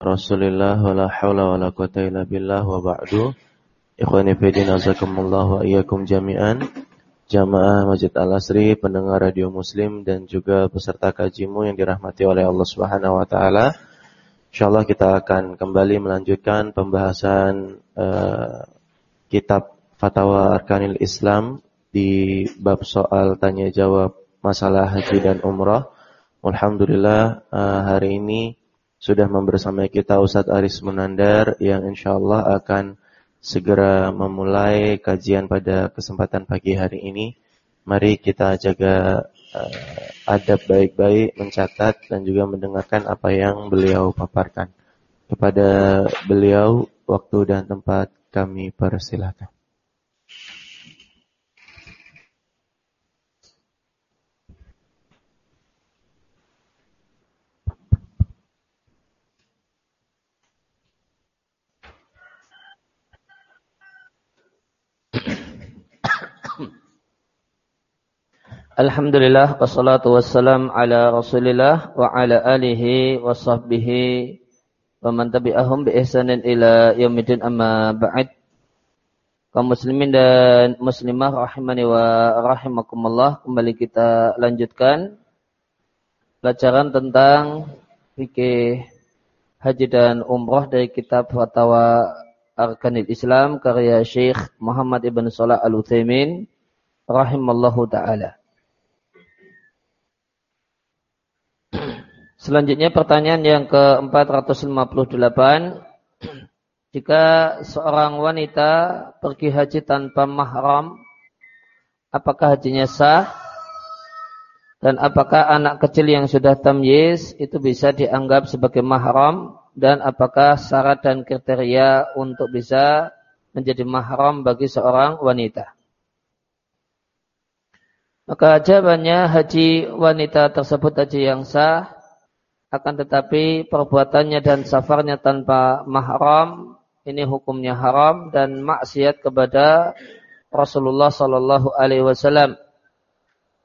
Rasulillah wa la hawla wa quwata illa billah wa ba'du Ikhwani fidin azakumullah wa iyyakum jami'an Jamaah Masjid Al-Asri, pendengar radio muslim dan juga peserta kajimu yang dirahmati oleh Allah Subhanahu wa taala. Insyaallah kita akan kembali melanjutkan pembahasan uh, kitab Fatwa Arkanil Islam di bab soal tanya jawab masalah haji dan umrah. Alhamdulillah uh, hari ini sudah membersamai kita Ustadz Aris Munandar yang insya Allah akan segera memulai kajian pada kesempatan pagi hari ini. Mari kita jaga uh, adab baik-baik, mencatat dan juga mendengarkan apa yang beliau paparkan. Kepada beliau, waktu dan tempat kami persilakan. Alhamdulillah wassalatu wassalam ala Rasulillah wa ala alihi wa sahbihi wa man tabi'ahum bi ihsanin ila yaumil amma ba'd. Kaum muslimin dan muslimah rahimani wa rahimakumullah kembali kita lanjutkan pelajaran tentang fikih haji dan umrah dari kitab Fatwa Arkanil Islam karya Syekh Muhammad Ibn Salah Al-Utsaimin rahimallahu taala. Selanjutnya pertanyaan yang ke-458. Jika seorang wanita pergi haji tanpa mahram, apakah hajinya sah? Dan apakah anak kecil yang sudah tamyiz itu bisa dianggap sebagai mahram? Dan apakah syarat dan kriteria untuk bisa menjadi mahram bagi seorang wanita? Maka jawabannya haji wanita tersebut haji yang sah akan tetapi perbuatannya dan safarnya tanpa mahram ini hukumnya haram dan maksiat kepada Rasulullah Sallallahu Alaihi Wasallam.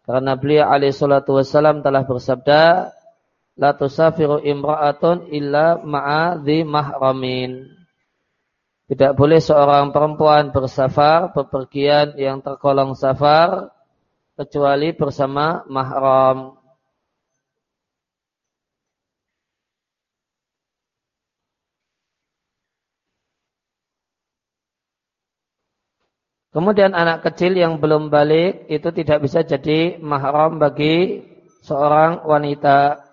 Karena beliau alaihi salatu wasallam telah bersabda la tusafiru imra'atun illa ma'adhi mahramin. Tidak boleh seorang perempuan bersafar bepergian yang tergolong safar kecuali bersama mahram Kemudian anak kecil yang belum balik itu tidak bisa jadi mahram bagi seorang wanita.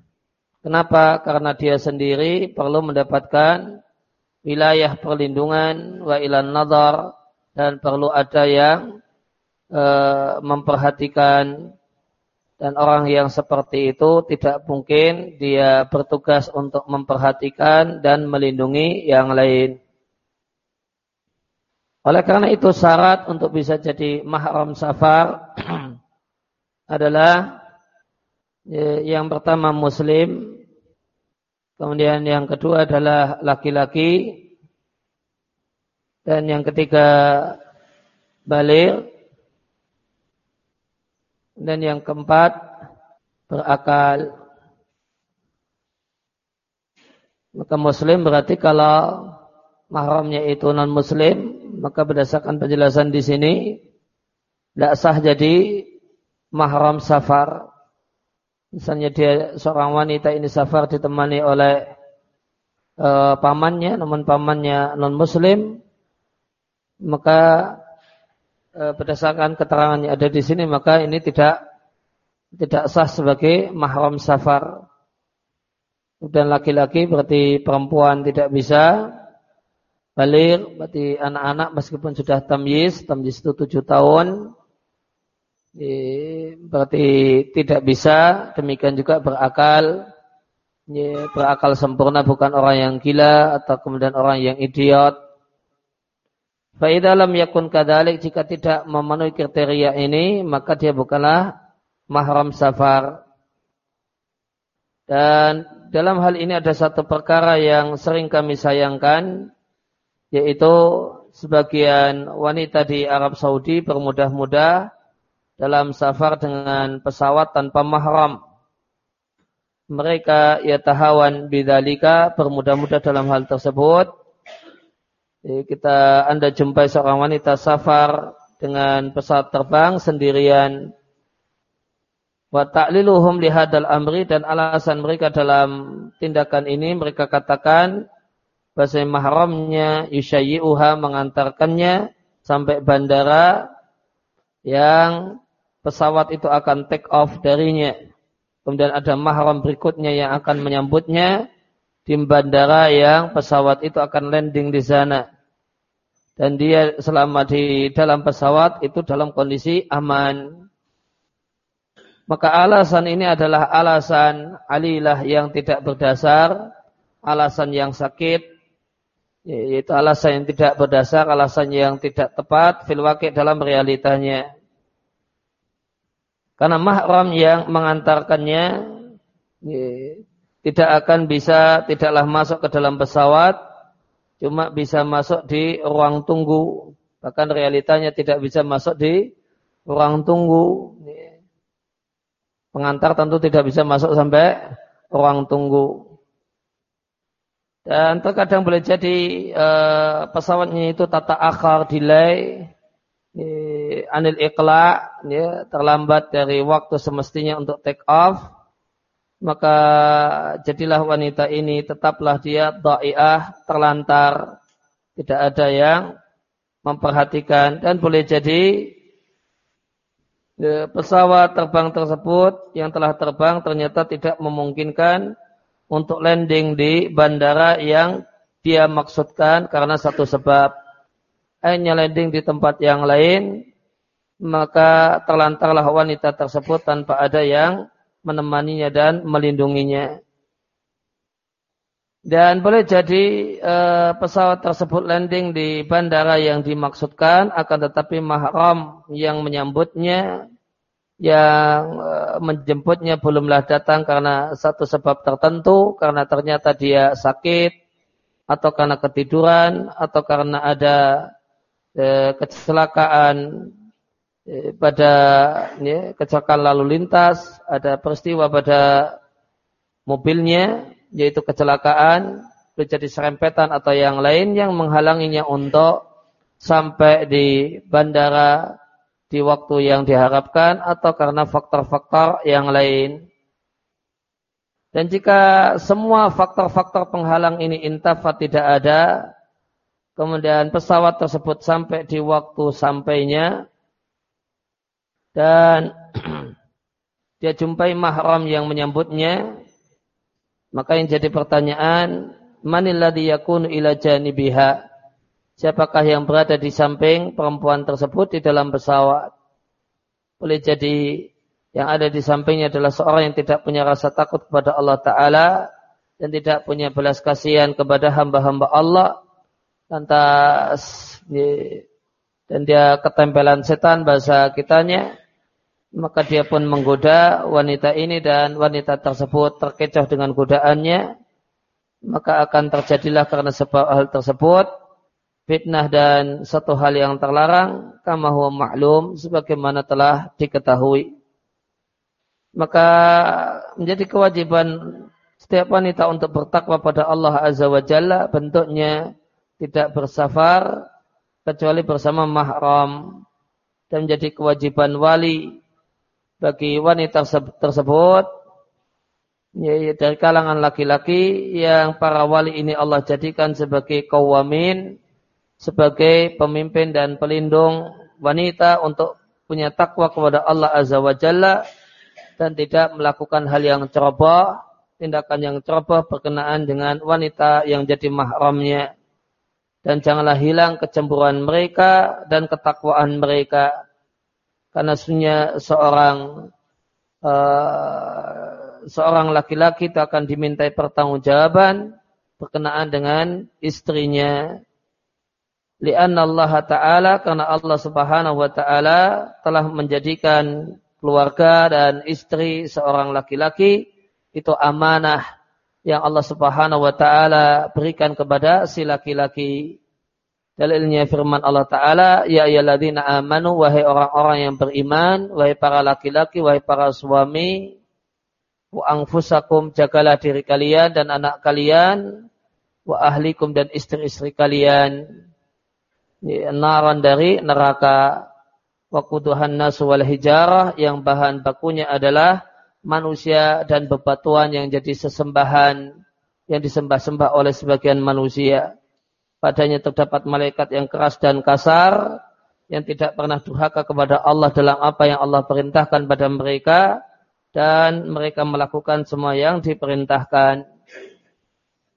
Kenapa? Karena dia sendiri perlu mendapatkan wilayah perlindungan wa ilan nazar dan perlu ada yang e, memperhatikan dan orang yang seperti itu tidak mungkin dia bertugas untuk memperhatikan dan melindungi yang lain. Oleh karena itu syarat untuk bisa jadi mahram safar adalah ya, yang pertama muslim, kemudian yang kedua adalah laki-laki, dan yang ketiga balik, dan yang keempat berakal. Maka muslim berarti kalau mahramnya itu non muslim maka berdasarkan penjelasan di sini tidak sah jadi mahram safar. Misalnya dia seorang wanita ini safar ditemani oleh e, pamannya, namun pamannya non muslim, maka e, berdasarkan keterangan yang ada di sini maka ini tidak tidak sah sebagai mahram safar. Dan laki-laki berarti perempuan tidak bisa Balik berarti anak-anak meskipun sudah tamyiz, tamyiz itu tujuh tahun, berarti tidak bisa. Demikian juga berakal, berakal sempurna bukan orang yang gila atau kemudian orang yang idiot. dalam yakun kadalik jika tidak memenuhi kriteria ini maka dia bukanlah mahram safar. Dan dalam hal ini ada satu perkara yang sering kami sayangkan yaitu sebagian wanita di Arab Saudi bermudah-mudah dalam safar dengan pesawat tanpa mahram. mereka yatahawan bidzalika bermudah-mudah dalam hal tersebut. Jadi kita Anda jumpai seorang wanita safar dengan pesawat terbang sendirian. Wa ta'liluhum lihadal amri dan alasan mereka dalam tindakan ini mereka katakan bahasa mahramnya yushayi'uha mengantarkannya sampai bandara yang pesawat itu akan take off darinya. Kemudian ada mahram berikutnya yang akan menyambutnya di bandara yang pesawat itu akan landing di sana. Dan dia selama di dalam pesawat itu dalam kondisi aman. Maka alasan ini adalah alasan alilah yang tidak berdasar, alasan yang sakit, yaitu alasan yang tidak berdasar, alasan yang tidak tepat fil dalam realitanya. Karena mahram yang mengantarkannya tidak akan bisa, tidaklah masuk ke dalam pesawat, cuma bisa masuk di ruang tunggu. Bahkan realitanya tidak bisa masuk di ruang tunggu. Pengantar tentu tidak bisa masuk sampai ruang tunggu. Dan terkadang boleh jadi uh, pesawatnya itu tata akhar delay anil ikla ya, terlambat dari waktu semestinya untuk take off. Maka jadilah wanita ini tetaplah dia dha'iah terlantar. Tidak ada yang memperhatikan. Dan boleh jadi pesawat terbang tersebut yang telah terbang ternyata tidak memungkinkan untuk landing di bandara yang dia maksudkan karena satu sebab hanya landing di tempat yang lain maka terlantarlah wanita tersebut tanpa ada yang menemaninya dan melindunginya. Dan boleh jadi e, pesawat tersebut landing di bandara yang dimaksudkan, akan tetapi mahram yang menyambutnya, yang e, menjemputnya belumlah datang karena satu sebab tertentu, karena ternyata dia sakit, atau karena ketiduran, atau karena ada e, kecelakaan e, pada ya, kecelakaan lalu lintas, ada peristiwa pada mobilnya, yaitu kecelakaan, terjadi serempetan atau yang lain yang menghalanginya untuk sampai di bandara di waktu yang diharapkan atau karena faktor-faktor yang lain. Dan jika semua faktor-faktor penghalang ini intafa tidak ada, kemudian pesawat tersebut sampai di waktu sampainya, dan dia jumpai mahram yang menyambutnya, maka yang jadi pertanyaan, manilladhi yakunu ila janibiha? Siapakah yang berada di samping perempuan tersebut di dalam pesawat? Boleh jadi yang ada di sampingnya adalah seorang yang tidak punya rasa takut kepada Allah Ta'ala dan tidak punya belas kasihan kepada hamba-hamba Allah. Lantas dan dia ketempelan setan bahasa kitanya. Maka dia pun menggoda wanita ini dan wanita tersebut terkecoh dengan godaannya. Maka akan terjadilah karena sebab hal tersebut fitnah dan satu hal yang terlarang kama huwa maklum sebagaimana telah diketahui. Maka menjadi kewajiban setiap wanita untuk bertakwa pada Allah Azza wa Jalla bentuknya tidak bersafar kecuali bersama mahram dan menjadi kewajiban wali bagi wanita tersebut dari kalangan laki-laki yang para wali ini Allah jadikan sebagai kawamin sebagai pemimpin dan pelindung wanita untuk punya takwa kepada Allah Azza wa Jalla dan tidak melakukan hal yang ceroboh, tindakan yang ceroboh berkenaan dengan wanita yang jadi mahramnya. Dan janganlah hilang kecemburuan mereka dan ketakwaan mereka karena sebenarnya seorang uh, seorang laki-laki itu akan dimintai pertanggungjawaban berkenaan dengan istrinya. Lianna Allah Ta'ala karena Allah Subhanahu wa taala telah menjadikan keluarga dan istri seorang laki-laki itu amanah yang Allah Subhanahu wa taala berikan kepada si laki-laki. Dalilnya firman Allah Ta'ala, Ya ayyaladzina amanu, wahai orang-orang yang beriman, wahai para laki-laki, wahai para suami, wa anfusakum jagalah diri kalian dan anak kalian wa ahlikum dan istri-istri kalian naran dari neraka. Wa quduhan nasu wal hijarah. Yang bahan bakunya adalah manusia dan bebatuan yang jadi sesembahan yang disembah-sembah oleh sebagian manusia. Padanya terdapat malaikat yang keras dan kasar yang tidak pernah durhaka kepada Allah dalam apa yang Allah perintahkan pada mereka dan mereka melakukan semua yang diperintahkan.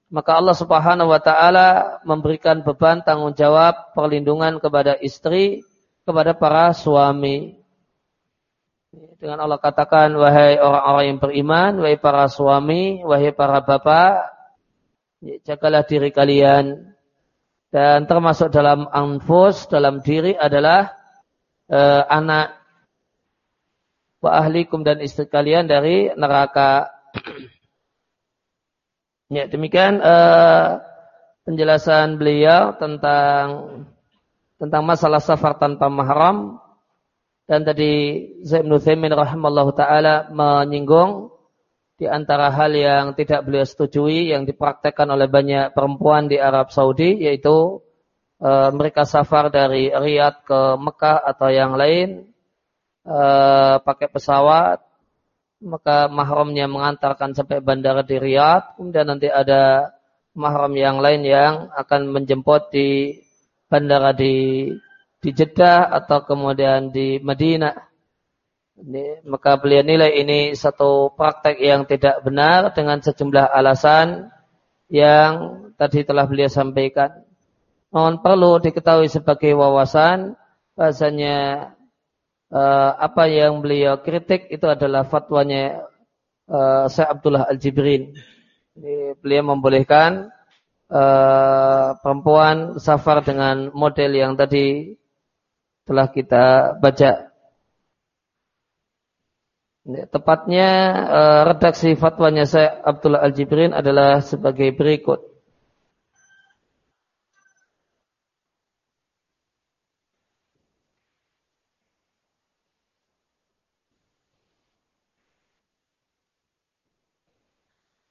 Maka Allah Subhanahu wa taala memberikan beban tanggung jawab perlindungan kepada istri, kepada para suami. Dengan Allah katakan, wahai orang-orang yang beriman, wahai para suami, wahai para bapak, jagalah diri kalian. Dan termasuk dalam anfus, dalam diri adalah uh, anak wa ahlikum dan istri kalian dari neraka. Ya, demikian uh, penjelasan beliau tentang tentang masalah safar tanpa mahram. Dan tadi Zaid bin Utsaimin rahimallahu taala menyinggung di antara hal yang tidak beliau setujui yang dipraktekkan oleh banyak perempuan di Arab Saudi yaitu e, mereka safar dari Riyadh ke Mekah atau yang lain uh, pakai pesawat, maka mahramnya mengantarkan sampai bandara di Riyadh, kemudian nanti ada mahram yang lain yang akan menjemput di bandara di di Jeddah atau kemudian di Madinah. Ini, maka beliau nilai ini satu praktek yang tidak benar dengan sejumlah alasan yang tadi telah beliau sampaikan. Mohon perlu diketahui sebagai wawasan bahasanya uh, apa yang beliau kritik itu adalah fatwanya uh, Syekh Abdullah Al-Jibrin. Beliau membolehkan uh, perempuan safar dengan model yang tadi telah kita baca. Tepatnya uh, redaksi fatwanya Syekh Abdullah Al-Jibrin adalah sebagai berikut.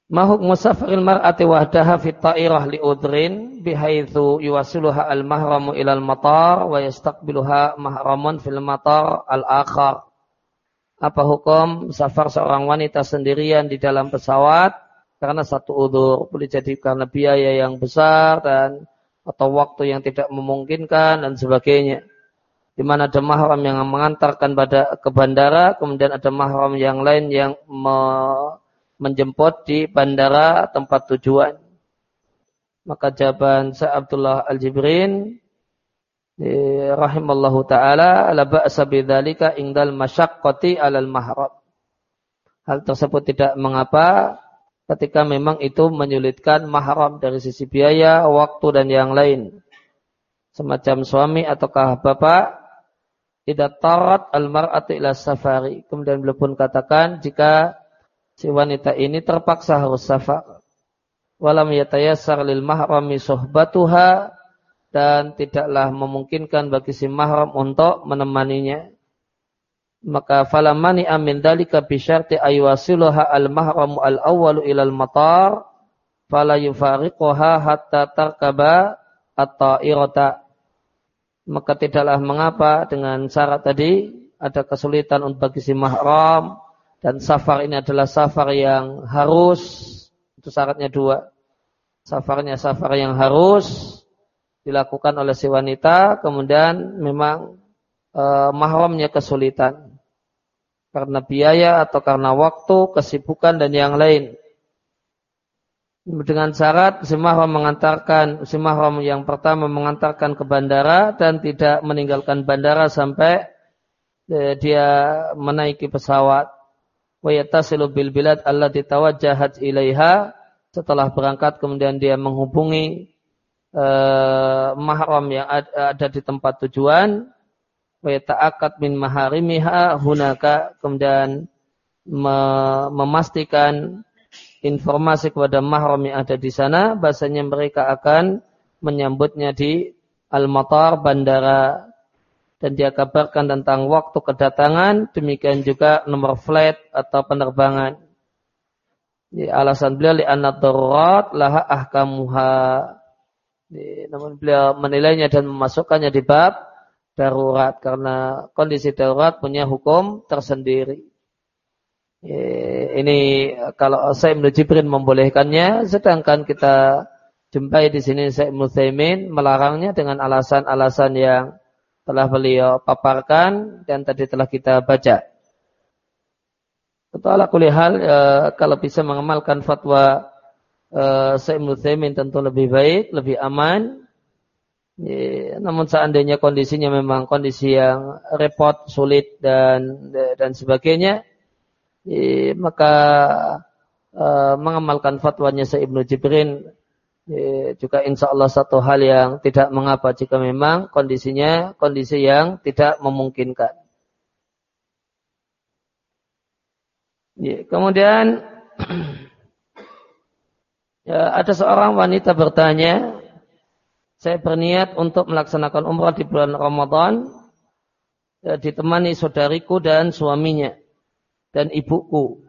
Mahuk musafiril mar'ati wahdaha fi ta'irah li udrin bihaitsu yuwasiluha al mahramu ilal matar wa yastaqbiluha mahramun fil matar al akhar. Apa hukum safar seorang wanita sendirian di dalam pesawat karena satu udur boleh jadi karena biaya yang besar dan atau waktu yang tidak memungkinkan dan sebagainya. Di mana ada mahram yang mengantarkan pada ke bandara, kemudian ada mahram yang lain yang me, menjemput di bandara tempat tujuan. Maka jawaban Sa Abdullah Al-Jibrin rahimallahu taala la ba'sa bidzalika indal masyaqqati 'alal mahram. Hal tersebut tidak mengapa ketika memang itu menyulitkan mahram dari sisi biaya, waktu dan yang lain. Semacam suami ataukah bapak tidak tarat al-mar'atu ila safari. Kemudian beliau pun katakan jika si wanita ini terpaksa harus safar. Walam yatayassar lil mahrami sohbatuha dan tidaklah memungkinkan bagi si mahram untuk menemaninya. Maka falamani amin dalika bisyarti aywasiluha al mahramu al awwalu ilal matar fala yufariquha hatta tarkaba at-ta'irata. Maka tidaklah mengapa dengan syarat tadi ada kesulitan untuk bagi si mahram dan safar ini adalah safar yang harus, itu syaratnya dua. Safarnya safar yang harus dilakukan oleh si wanita, kemudian memang e, mahramnya kesulitan. Karena biaya atau karena waktu, kesibukan dan yang lain. Dengan syarat si mahram mengantarkan, si mahram yang pertama mengantarkan ke bandara dan tidak meninggalkan bandara sampai e, dia menaiki pesawat wa yattasilu bil bilad allati tawajjahat ilaiha. Setelah berangkat kemudian dia menghubungi uh, mahram yang ada di tempat tujuan. Wa yata'akkad min maharimiha. Hunaka kemudian me memastikan informasi kepada mahram yang ada di sana. Bahasanya mereka akan menyambutnya di al-matar bandara dan dia kabarkan tentang waktu kedatangan, demikian juga nomor flight atau penerbangan. Di alasan beliau li anad darurat laha ahkamuha. Di, namun beliau menilainya dan memasukkannya di bab darurat karena kondisi darurat punya hukum tersendiri. Ini kalau saya Ibnu Jibrin membolehkannya, sedangkan kita jumpai di sini saya Ibnu melarangnya dengan alasan-alasan yang telah beliau paparkan dan tadi telah kita baca. Atau ala hal e, kalau bisa mengamalkan fatwa e, Syekh Ibnu tentu lebih baik, lebih aman. E, namun seandainya kondisinya memang kondisi yang repot, sulit dan dan sebagainya, e, maka e, mengamalkan fatwanya Syekh Ibnu Jibrin juga insya Allah satu hal yang tidak mengapa jika memang kondisinya kondisi yang tidak memungkinkan. Ya, kemudian ya, ada seorang wanita bertanya, saya berniat untuk melaksanakan umrah di bulan Ramadan, ya, ditemani saudariku dan suaminya dan ibuku.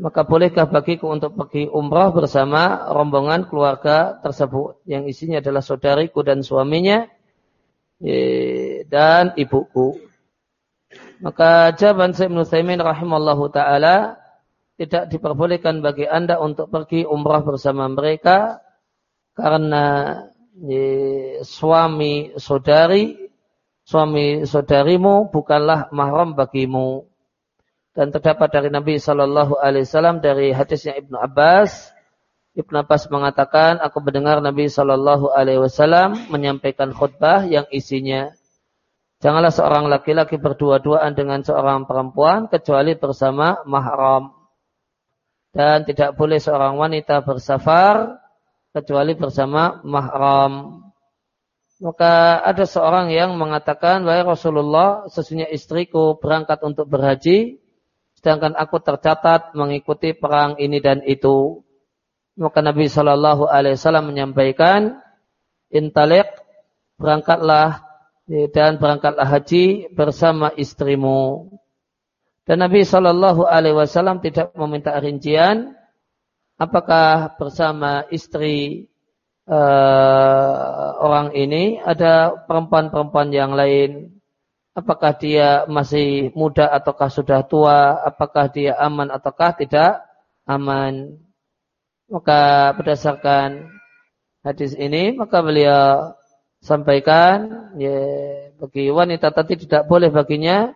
Maka bolehkah bagiku untuk pergi umrah bersama rombongan keluarga tersebut yang isinya adalah saudariku dan suaminya ya, dan ibuku. Maka jawaban Syekh Ibnu rahimallahu taala tidak diperbolehkan bagi Anda untuk pergi umrah bersama mereka karena ye, suami saudari suami saudarimu bukanlah mahram bagimu. Dan terdapat dari Nabi Shallallahu Alaihi Wasallam dari hadisnya Ibnu Abbas, Ibnu Abbas mengatakan, aku mendengar Nabi Shallallahu Alaihi Wasallam menyampaikan khutbah yang isinya Janganlah seorang laki-laki berdua-duaan dengan seorang perempuan kecuali bersama mahram dan tidak boleh seorang wanita bersafar kecuali bersama mahram. Maka ada seorang yang mengatakan, wahai Rasulullah, sesungguhnya istriku berangkat untuk berhaji, sedangkan aku tercatat mengikuti perang ini dan itu. Maka Nabi Shallallahu Alaihi Wasallam menyampaikan, intalik berangkatlah dan berangkatlah haji bersama istrimu. Dan Nabi Shallallahu Alaihi Wasallam tidak meminta rincian apakah bersama istri uh, orang ini ada perempuan-perempuan yang lain. Apakah dia masih muda ataukah sudah tua? Apakah dia aman ataukah tidak aman? Maka berdasarkan hadis ini maka beliau sampaikan ya bagi wanita tadi tidak boleh baginya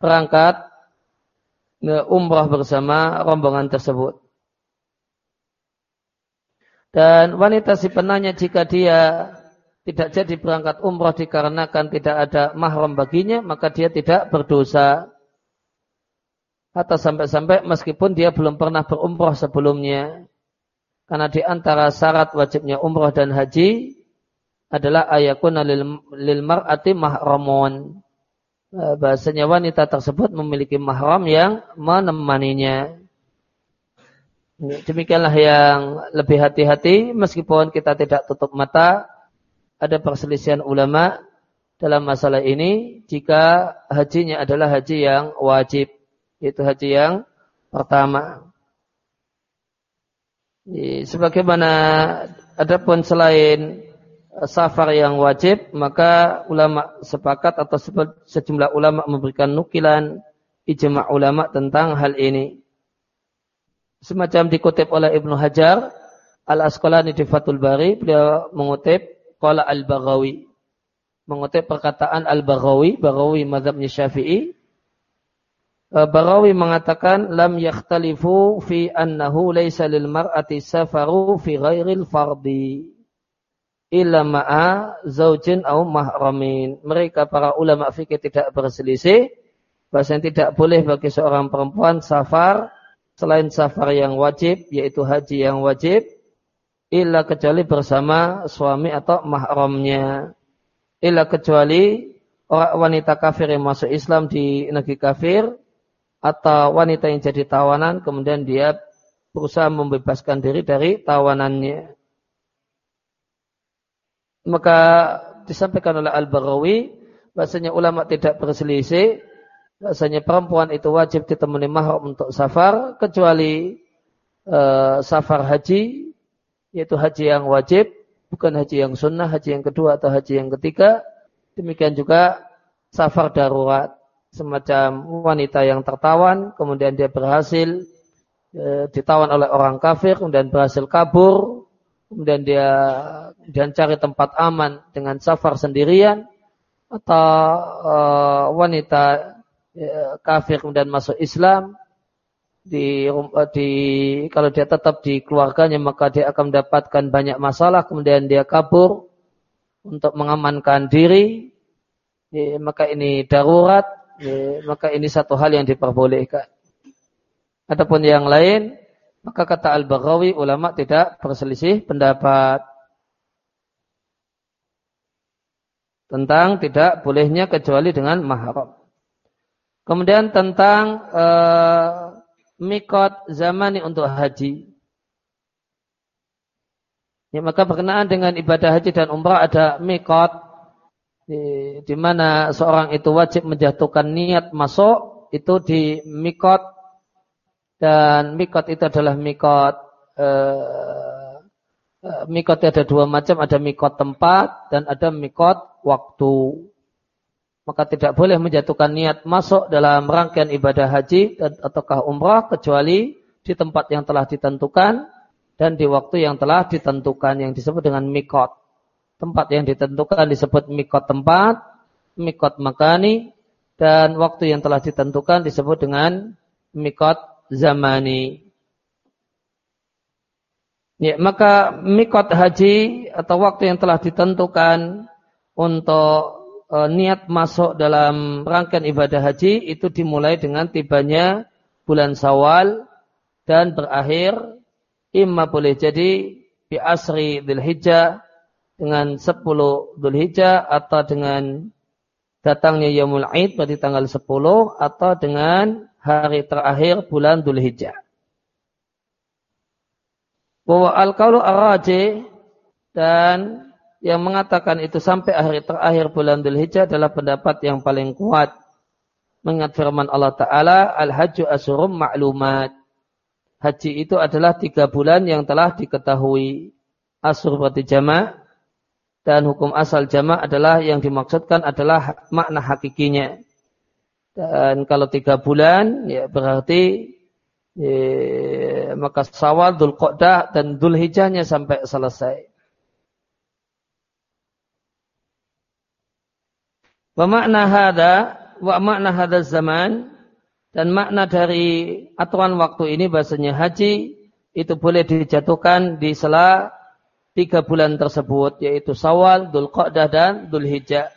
berangkat umrah bersama rombongan tersebut. Dan wanita si penanya jika dia tidak jadi berangkat umrah dikarenakan tidak ada mahram baginya, maka dia tidak berdosa. Atau sampai-sampai meskipun dia belum pernah berumrah sebelumnya. Karena di antara syarat wajibnya umrah dan haji adalah ayakun lil, lil mar'ati mahramon Eh, bahasanya wanita tersebut memiliki mahram yang menemaninya. Demikianlah yang lebih hati-hati meskipun kita tidak tutup mata ada perselisihan ulama dalam masalah ini jika hajinya adalah haji yang wajib yaitu haji yang pertama. Sebagaimana adapun selain safar yang wajib, maka ulama sepakat atau sejumlah ulama memberikan nukilan ijma' ulama tentang hal ini. Semacam dikutip oleh Ibnu Hajar Al-Asqalani di Fathul Bari, beliau mengutip qala Al-Baghawi. Mengutip perkataan Al-Baghawi, Baghawi mazhabnya Syafi'i. Eh, Baghawi mengatakan lam yakhtalifu fi annahu laysa lil mar'ati safaru fi ghairil fardi illa ma'a zaujin au mahramin. Mereka para ulama fikih tidak berselisih bahasanya tidak boleh bagi seorang perempuan safar selain safar yang wajib yaitu haji yang wajib illa kecuali bersama suami atau mahramnya. Illa kecuali orang wanita kafir yang masuk Islam di negeri kafir atau wanita yang jadi tawanan kemudian dia berusaha membebaskan diri dari tawanannya maka disampaikan oleh Al-Baghawi bahasanya ulama tidak berselisih bahasanya perempuan itu wajib ditemani mahram untuk safar kecuali uh, safar haji, yaitu haji yang wajib, bukan haji yang sunnah, haji yang kedua atau haji yang ketiga. Demikian juga safar darurat, semacam wanita yang tertawan, kemudian dia berhasil e, ditawan oleh orang kafir, kemudian berhasil kabur, kemudian dia dan cari tempat aman dengan safar sendirian, atau e, wanita e, kafir kemudian masuk Islam, di, di kalau dia tetap di keluarganya maka dia akan mendapatkan banyak masalah kemudian dia kabur untuk mengamankan diri. Ya, maka ini darurat. Ya, maka ini satu hal yang diperbolehkan. Adapun yang lain maka kata Al-Baghawi ulama tidak berselisih pendapat tentang tidak bolehnya kecuali dengan mahram. Kemudian tentang uh, mikot zamani untuk haji. Ya, maka berkenaan dengan ibadah haji dan umrah ada mikot di, di mana seorang itu wajib menjatuhkan niat masuk itu di mikot dan mikot itu adalah mikot eh, eh mikot ada dua macam ada mikot tempat dan ada mikot waktu maka tidak boleh menjatuhkan niat masuk dalam rangkaian ibadah haji ataukah umrah kecuali di tempat yang telah ditentukan dan di waktu yang telah ditentukan yang disebut dengan mikot. Tempat yang ditentukan disebut mikot tempat, mikot makani, dan waktu yang telah ditentukan disebut dengan mikot zamani. Ya, maka mikot haji atau waktu yang telah ditentukan untuk e, niat masuk dalam rangkaian ibadah haji itu dimulai dengan tibanya bulan Sawal dan berakhir imma boleh jadi di asri Dzulhijjah dengan 10 Dzulhijjah atau dengan datangnya Yaumul Aid pada tanggal 10 atau dengan hari terakhir bulan Dzulhijjah. Bahwa al-qaulu dan yang mengatakan itu sampai hari terakhir bulan Dhul Hijjah adalah pendapat yang paling kuat. Mengingat firman Allah Ta'ala, Al-Hajju Asurum Ma'lumat. Haji itu adalah tiga bulan yang telah diketahui. Asur berarti jama' dan hukum asal jama' adalah yang dimaksudkan adalah makna hakikinya. Dan kalau tiga bulan, ya berarti ya, maka sawal, Dhul dan Dhul Hijjahnya sampai selesai. Wa makna hada, wa makna hada zaman, dan makna dari aturan waktu ini bahasanya haji, itu boleh dijatuhkan di sela tiga bulan tersebut, yaitu Sawal, Dhul Qa'dah, dan Dhul Hijjah.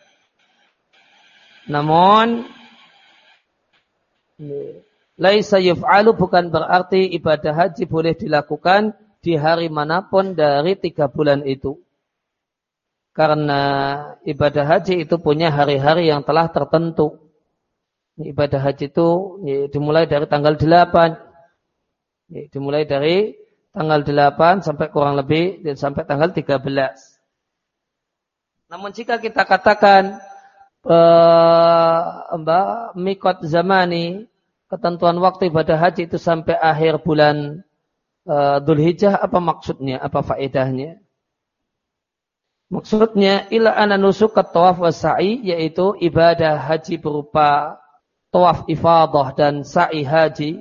Namun, laisa yuf'alu bukan berarti ibadah haji boleh dilakukan di hari mana pun dari tiga bulan itu. Karena ibadah haji itu punya hari-hari yang telah tertentu. Ibadah haji itu ya, dimulai dari tanggal 8. Ya, dimulai dari tanggal 8 sampai kurang lebih dan sampai tanggal 13. Namun jika kita katakan mbak mikot zamani ketentuan waktu ibadah haji itu sampai akhir bulan uh, Hijjah apa maksudnya apa faedahnya Maksudnya ila ana nusuk tawaf wa sa'i yaitu ibadah haji berupa tawaf ifadah dan sa'i haji.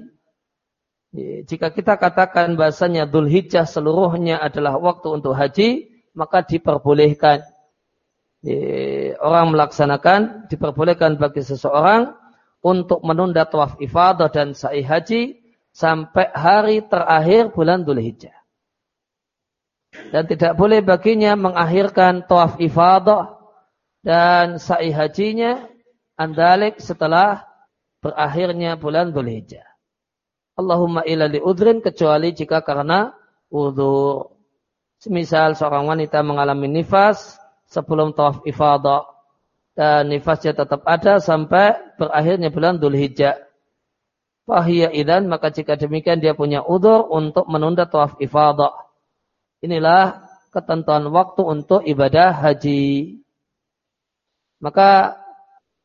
Jika kita katakan bahasanya Dhul Hijjah seluruhnya adalah waktu untuk haji, maka diperbolehkan. Orang melaksanakan, diperbolehkan bagi seseorang untuk menunda tawaf ifadah dan sa'i haji sampai hari terakhir bulan Dhul Hijjah dan tidak boleh baginya mengakhirkan tawaf ifadah dan sa'i hajinya andalik setelah berakhirnya bulan Dzulhijjah. Allahumma illa udrin kecuali jika karena udhur. Semisal seorang wanita mengalami nifas sebelum tawaf ifadah dan nifasnya tetap ada sampai berakhirnya bulan Dzulhijjah. Fahiyya idan maka jika demikian dia punya udur untuk menunda tawaf ifadah Inilah ketentuan waktu untuk ibadah haji. Maka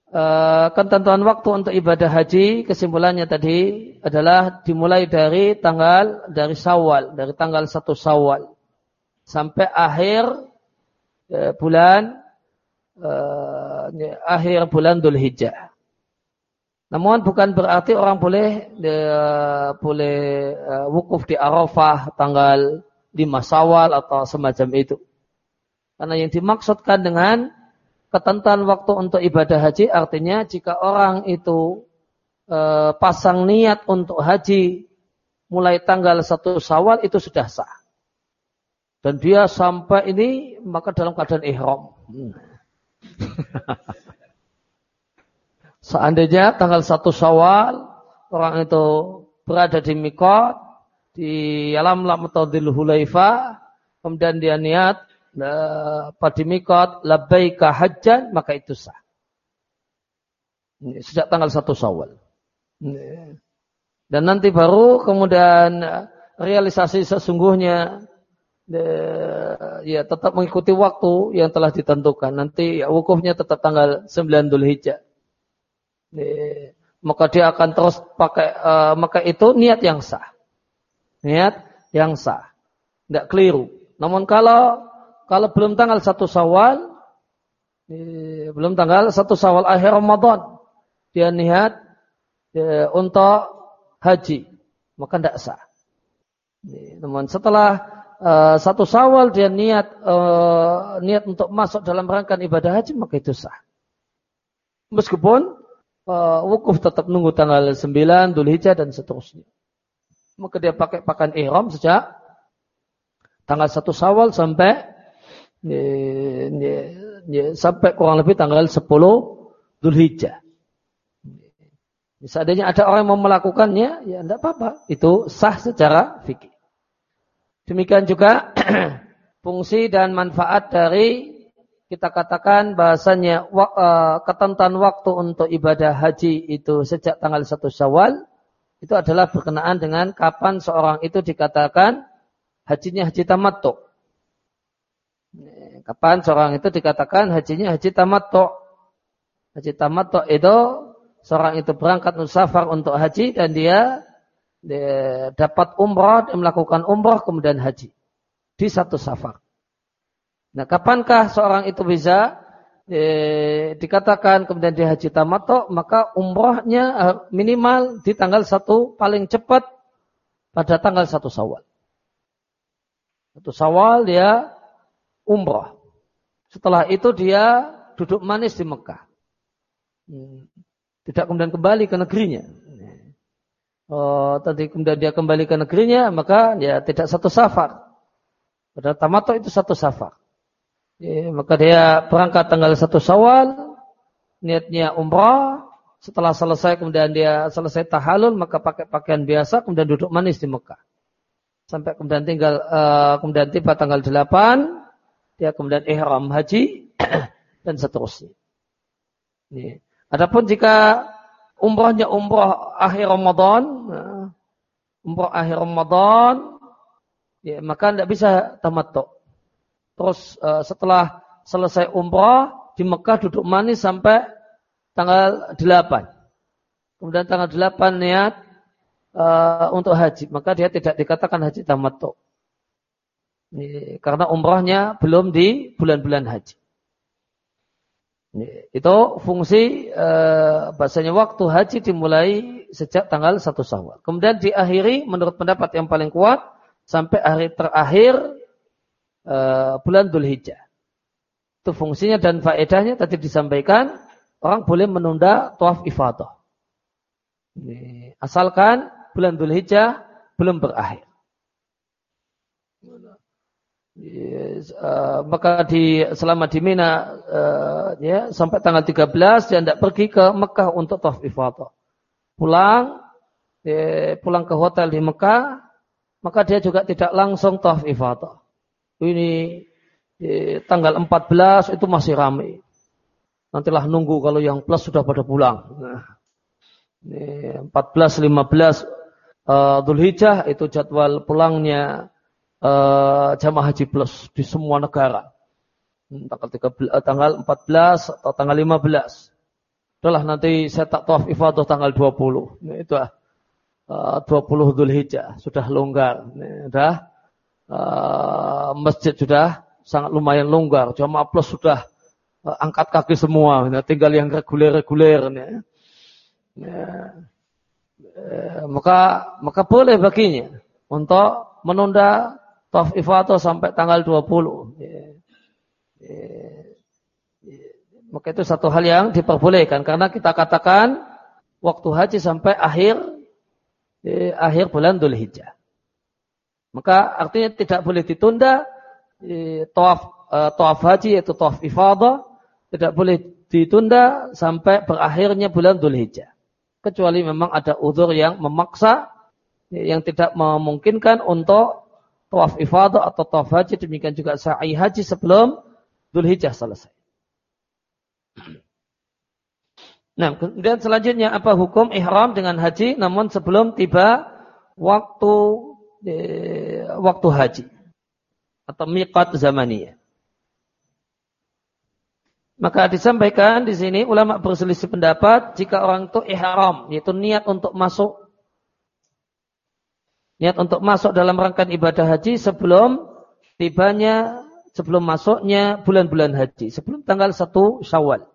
uh, ketentuan waktu untuk ibadah haji kesimpulannya tadi adalah dimulai dari tanggal dari Syawal, dari tanggal 1 Syawal sampai akhir uh, bulan uh, akhir bulan Dhul Hijjah. Namun bukan berarti orang boleh boleh wukuf di Arafah tanggal 5 Syawal atau semacam itu. Karena yang dimaksudkan dengan ketentuan waktu untuk ibadah haji artinya jika orang itu uh, pasang niat untuk haji mulai tanggal 1 Syawal itu sudah sah. Dan dia sampai ini maka dalam keadaan ihram. Hmm. Seandainya tanggal 1 Syawal orang itu berada di Mikot di alam lam atau Hulaifa kemudian dia niat pada Mikot labbaika hajjan maka itu sah. Sejak tanggal 1 Syawal. Dan nanti baru kemudian realisasi sesungguhnya ya tetap mengikuti waktu yang telah ditentukan. Nanti ya, wukufnya tetap tanggal 9 Dhul Hijjah maka dia akan terus pakai maka itu niat yang sah. Niat yang sah. Tidak keliru. Namun kalau kalau belum tanggal satu Syawal belum tanggal satu Syawal akhir Ramadan dia niat ya, untuk haji, maka tidak sah. Namun setelah uh, satu Syawal dia niat uh, niat untuk masuk dalam rangkaian ibadah haji, maka itu sah. Meskipun uh, wukuf tetap nunggu tanggal 9 Dhul Hijjah dan seterusnya. Maka dia pakai pakaian ihram sejak tanggal 1 Syawal sampai ye, ye, ye, sampai kurang lebih tanggal 10 Dhul Hijjah. Misalnya ada orang yang mau melakukannya, ya tidak apa-apa. Itu sah secara fikih. Demikian juga fungsi dan manfaat dari kita katakan bahasanya ketentuan waktu untuk ibadah haji itu sejak tanggal 1 Syawal itu adalah berkenaan dengan kapan seorang itu dikatakan hajinya haji tamattu. Kapan seorang itu dikatakan hajinya haji tamattu. Haji tamattu itu seorang itu berangkat musafar untuk haji dan dia, dia dapat umrah, dia melakukan umrah kemudian haji di satu safar. Nah, kapankah seorang itu bisa eh, dikatakan kemudian dia haji tamato, maka umrohnya eh, minimal di tanggal satu paling cepat pada tanggal satu sawal. Satu sawal dia umroh. Setelah itu dia duduk manis di Mekah. Hmm. Tidak kemudian kembali ke negerinya. Oh, tadi kemudian dia kembali ke negerinya, maka ya tidak satu safar. Pada tamato itu satu safar. Ya, maka dia berangkat tanggal satu Syawal, niatnya umrah, setelah selesai kemudian dia selesai tahalul maka pakai pakaian biasa kemudian duduk manis di Mekah. Sampai kemudian tinggal uh, kemudian tiba tanggal 8 dia kemudian ihram haji dan seterusnya. Ini. Adapun jika umrahnya umrah akhir Ramadan, nah, umrah akhir Ramadan, ya, maka tidak bisa tamattu. Terus uh, setelah selesai umrah di Mekah duduk manis sampai tanggal 8. Kemudian tanggal 8 niat uh, untuk haji. Maka dia tidak dikatakan haji tamattu. Karena umrahnya belum di bulan-bulan haji. Itu fungsi uh, bahasanya waktu haji dimulai sejak tanggal 1 Syawal. Kemudian diakhiri menurut pendapat yang paling kuat sampai hari terakhir uh, bulan Dhul Hijjah. Itu fungsinya dan faedahnya tadi disampaikan orang boleh menunda tawaf ifadah. Asalkan bulan Dhul Hijjah belum berakhir. Uh, maka di selama di Mina uh, ya sampai tanggal 13 dia tidak pergi ke Mekah untuk tawaf ifadah. Pulang ya, pulang ke hotel di Mekah maka dia juga tidak langsung tawaf ifadah ini eh, tanggal 14 itu masih ramai. Nantilah nunggu kalau yang plus sudah pada pulang. Nah, ini 14, 15 uh, Dhul Hijjah itu jadwal pulangnya uh, jamaah haji plus di semua negara. Hmm, tanggal 13, uh, tanggal 14 atau tanggal 15. itulah nanti saya tak tawaf ifadah tanggal 20. Nah, itu uh, 20 Dhul Hijjah sudah longgar. Nah, sudah uh, masjid sudah sangat lumayan longgar. Jamaah plus sudah uh, angkat kaki semua. Nah, tinggal yang reguler-reguler. Nah. Nah, eh, maka maka boleh baginya untuk menunda tawaf ifadah sampai tanggal 20. Ya. Ya. Ya. Maka itu satu hal yang diperbolehkan karena kita katakan waktu haji sampai akhir eh, akhir bulan Dhul Hijjah. Maka artinya tidak boleh ditunda eh, tawaf eh, tawaf haji yaitu tawaf ifadah tidak boleh ditunda sampai berakhirnya bulan Dhul Hijjah. Kecuali memang ada uzur yang memaksa yang tidak memungkinkan untuk tawaf ifadah atau tawaf haji demikian juga sa'i haji sebelum Dhul Hijjah selesai. Nah, kemudian selanjutnya apa hukum ihram dengan haji namun sebelum tiba waktu waktu haji atau miqat zamaniyah. Maka disampaikan di sini ulama berselisih pendapat jika orang itu ihram yaitu niat untuk masuk niat untuk masuk dalam rangkaian ibadah haji sebelum tibanya sebelum masuknya bulan-bulan haji sebelum tanggal 1 Syawal.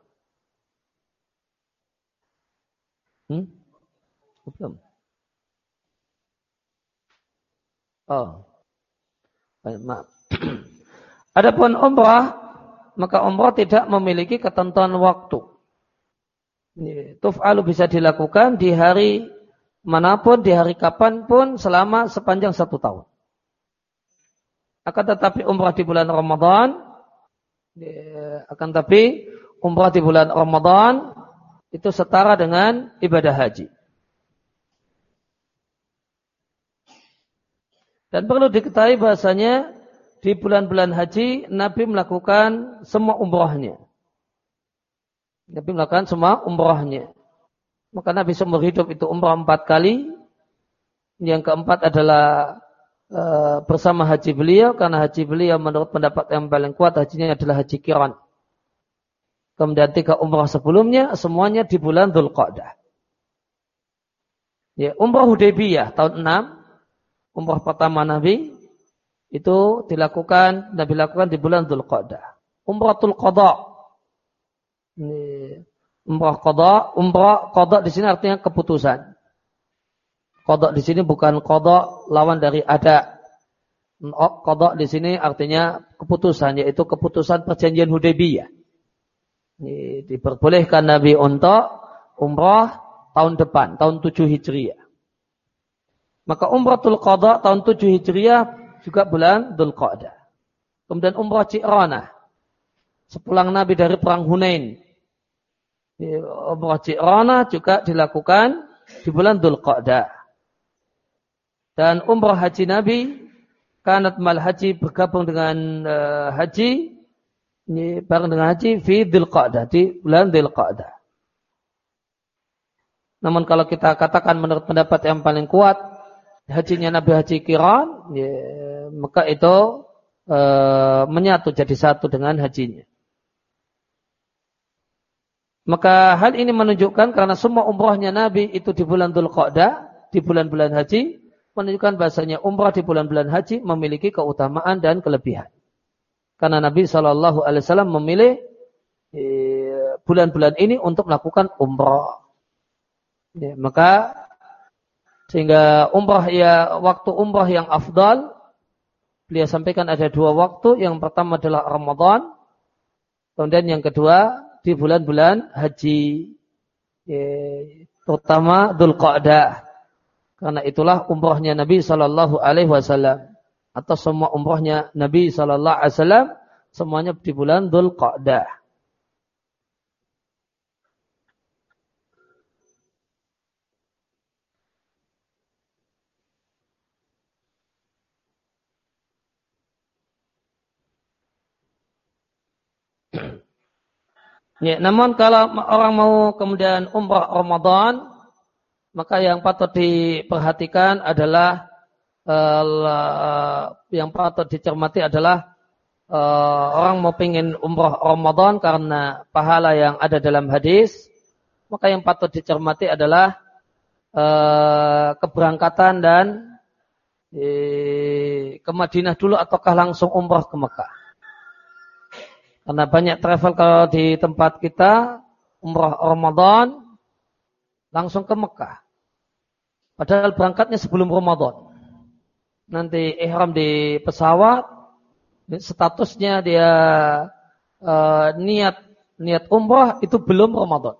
Hmm? Belum. Oh. Maaf. Adapun umrah, maka umrah tidak memiliki ketentuan waktu. Tuf'alu bisa dilakukan di hari mana pun, di hari kapan pun selama sepanjang satu tahun. Akan tetapi umrah di bulan Ramadan, akan tetapi umrah di bulan Ramadan itu setara dengan ibadah haji. Dan perlu diketahui bahasanya di bulan-bulan haji Nabi melakukan semua umrohnya. Nabi melakukan semua umrohnya. Maka Nabi seumur hidup itu umroh empat kali. Yang keempat adalah e, bersama haji beliau. Karena haji beliau menurut pendapat yang paling kuat hajinya adalah haji kiran. Kemudian tiga umrah sebelumnya semuanya di bulan Dhul Qa'dah. Ya, umrah Hudaybiyah tahun 6, umrah pertama Nabi itu dilakukan Nabi lakukan di bulan Dhul Qa'dah. Umratul Qadha. Umrah Qadha, umrah Qadha di sini artinya keputusan. Qadha di sini bukan Qadha lawan dari ada. Qadha di sini artinya keputusan yaitu keputusan perjanjian Hudaybiyah diperbolehkan Nabi untuk umrah tahun depan, tahun 7 Hijriah. Maka umratul qada tahun 7 Hijriah juga bulan Dhul Qa'dah. Kemudian umrah Ji'rana. Sepulang Nabi dari perang Hunain. Umrah Ji'rana juga dilakukan di bulan Dhul Qa'dah. Dan umrah haji Nabi kanat mal haji bergabung dengan uh, haji ini bareng dengan haji fi Qa'dah di bulan Qa'dah. Namun kalau kita katakan menurut pendapat yang paling kuat hajinya Nabi Haji Kiran, ya, maka itu e, menyatu jadi satu dengan hajinya. Maka hal ini menunjukkan karena semua umrahnya Nabi itu di bulan Dhul di bulan-bulan haji, menunjukkan bahasanya umrah di bulan-bulan haji memiliki keutamaan dan kelebihan. Karena Nabi Wasallam memilih eh, bulan-bulan ini untuk melakukan umrah. Ya, maka sehingga umrah ya waktu umrah yang afdal beliau sampaikan ada dua waktu. Yang pertama adalah Ramadan. Kemudian yang kedua di bulan-bulan haji. Ya, terutama Dhul Qa'dah. Karena itulah umrahnya Nabi Shallallahu Alaihi Wasallam atau semua umrohnya Nabi Shallallahu Alaihi Wasallam semuanya di bulan Dhul Qa'dah. Ya, namun kalau orang mau kemudian umrah Ramadan, maka yang patut diperhatikan adalah uh, yang patut dicermati adalah uh, orang mau pengen umroh Ramadan karena pahala yang ada dalam hadis maka yang patut dicermati adalah eh, keberangkatan dan eh, ke Madinah dulu ataukah langsung umrah ke Mekah. Karena banyak travel kalau di tempat kita umrah Ramadan langsung ke Mekah. Padahal berangkatnya sebelum Ramadan. Nanti ihram di pesawat, statusnya dia uh, niat niat umrah itu belum Ramadan.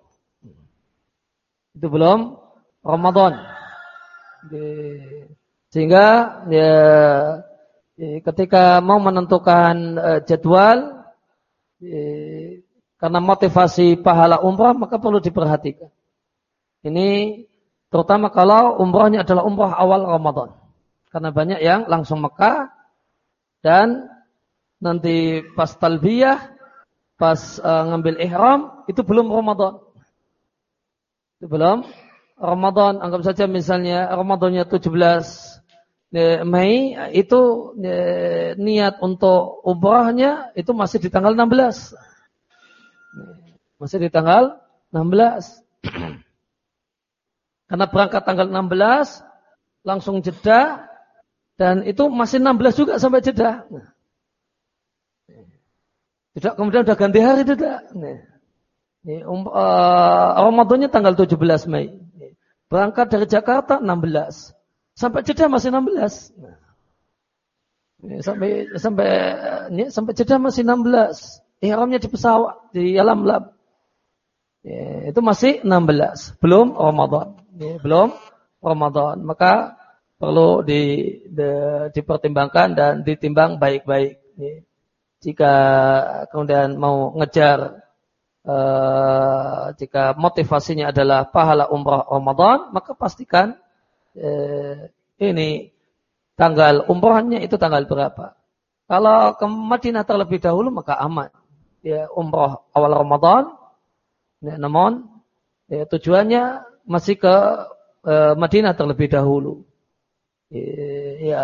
Itu belum Ramadan. Sehingga ya, ketika mau menentukan uh, jadwal karena motivasi pahala umrah maka perlu diperhatikan. Ini terutama kalau umrahnya adalah umrah awal Ramadan. Karena banyak yang langsung Mekah dan nanti pas talbiyah, pas uh, ngambil ihram itu belum Ramadan. Itu belum Ramadan. Anggap saja misalnya Ramadannya 17 eh, Mei itu niat untuk umrahnya itu masih di tanggal 16. Masih di tanggal 16. Karena berangkat tanggal 16 langsung jeda dan itu masih 16 juga sampai jeda. Tidak kemudian sudah ganti hari tidak. Ini, um, uh, Ramadannya tanggal 17 Mei. Berangkat dari Jakarta 16. Sampai jeda masih 16. Ini, sampai sampai ini, sampai jeda masih 16. Ihramnya di pesawat di alam lab. Ya, itu masih 16. Belum Ramadan. Ya, belum Ramadan. Maka perlu di, di, dipertimbangkan dan ditimbang baik-baik. Ya jika kemudian mau ngejar uh, jika motivasinya adalah pahala umrah Ramadan maka pastikan uh, ini tanggal umrahnya itu tanggal berapa? Kalau ke Madinah terlebih dahulu maka aman. Ya umrah awal Ramadan. Ya, namun ya, tujuannya masih ke uh, Madinah terlebih dahulu. Ya, ya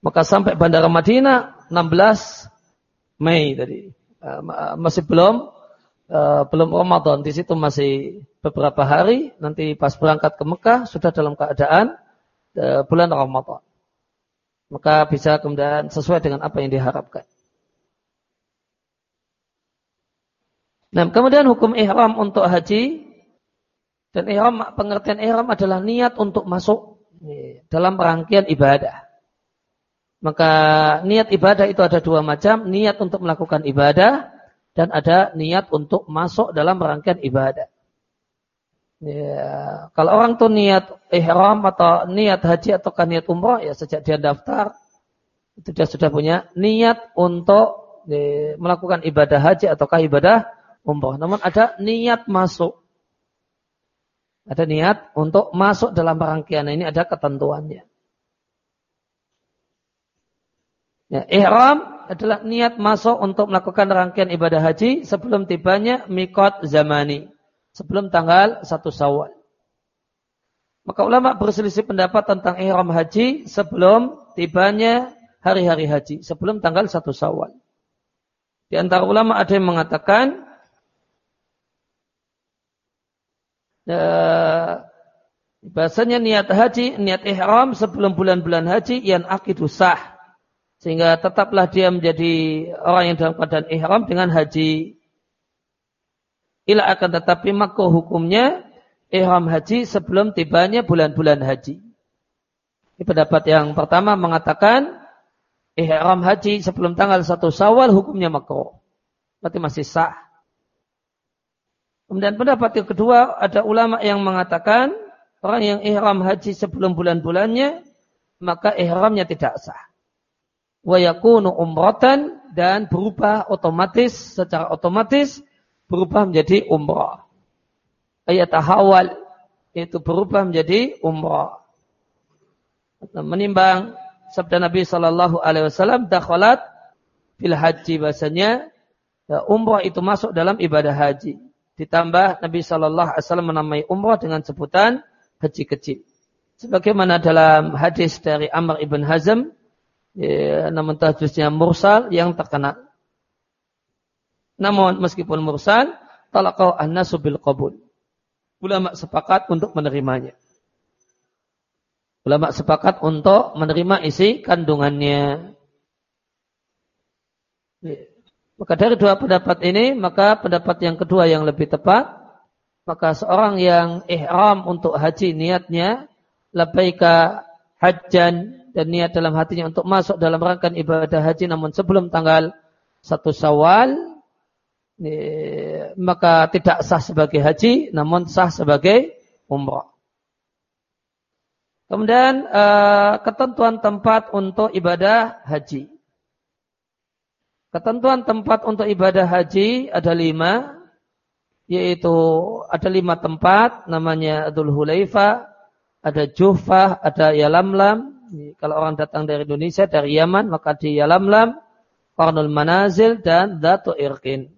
maka sampai bandara Madinah 16 Mei tadi. Uh, masih belum uh, belum Ramadan. Di situ masih beberapa hari. Nanti pas berangkat ke Mekah sudah dalam keadaan uh, bulan Ramadan. Maka bisa kemudian sesuai dengan apa yang diharapkan. Nah, kemudian hukum ihram untuk haji dan ihram pengertian ihram adalah niat untuk masuk dalam rangkaian ibadah. Maka niat ibadah itu ada dua macam, niat untuk melakukan ibadah dan ada niat untuk masuk dalam rangkaian ibadah. Ya, kalau orang tuh niat ihram atau niat haji atau niat umroh ya sejak dia daftar itu dia sudah punya niat untuk ya, melakukan ibadah haji ataukah ibadah umroh. Namun ada niat masuk. Ada niat untuk masuk dalam rangkaian ini ada ketentuannya. Ya, ihram adalah niat masuk untuk melakukan rangkaian ibadah haji sebelum tibanya mikot zamani. Sebelum tanggal 1 sawal. Maka ulama berselisih pendapat tentang ihram haji sebelum tibanya hari-hari haji. Sebelum tanggal 1 sawal. Di antara ulama ada yang mengatakan uh, bahasanya niat haji, niat ihram sebelum bulan-bulan haji yang akidu sah sehingga tetaplah dia menjadi orang yang dalam keadaan ihram dengan haji. Ila akan tetapi maka hukumnya ihram haji sebelum tibanya bulan-bulan haji. Ini pendapat yang pertama mengatakan ihram haji sebelum tanggal 1 Syawal hukumnya makruh. Berarti masih sah. Kemudian pendapat yang kedua ada ulama yang mengatakan orang yang ihram haji sebelum bulan-bulannya maka ihramnya tidak sah wa yakunu umratan dan berubah otomatis secara otomatis berubah menjadi umrah. Ayat ahwal itu berubah menjadi umrah. Menimbang sabda Nabi Shallallahu Alaihi Wasallam dakhalat fil haji bahasanya ya, umrah itu masuk dalam ibadah haji. Ditambah Nabi Shallallahu Alaihi Wasallam menamai umrah dengan sebutan haji kecil. Sebagaimana dalam hadis dari Amr ibn Hazm ya, namun tajusnya mursal yang terkenal. Namun meskipun mursal, talaqau an-nasu bil qabul. ulama sepakat untuk menerimanya. Ulama sepakat untuk menerima isi kandungannya. Maka dari dua pendapat ini, maka pendapat yang kedua yang lebih tepat, maka seorang yang ihram untuk haji niatnya, labaika hajjan dan niat dalam hatinya untuk masuk dalam rangkaian ibadah haji namun sebelum tanggal satu Syawal maka tidak sah sebagai haji namun sah sebagai umrah. Kemudian uh, ketentuan tempat untuk ibadah haji. Ketentuan tempat untuk ibadah haji ada lima, yaitu ada lima tempat, namanya Adul Hulaifa, ada Jufah, ada Yalamlam. Kalau orang datang dari Indonesia, dari Yaman, maka di Yalamlam, Qarnul Manazil, dan Datu Irkin.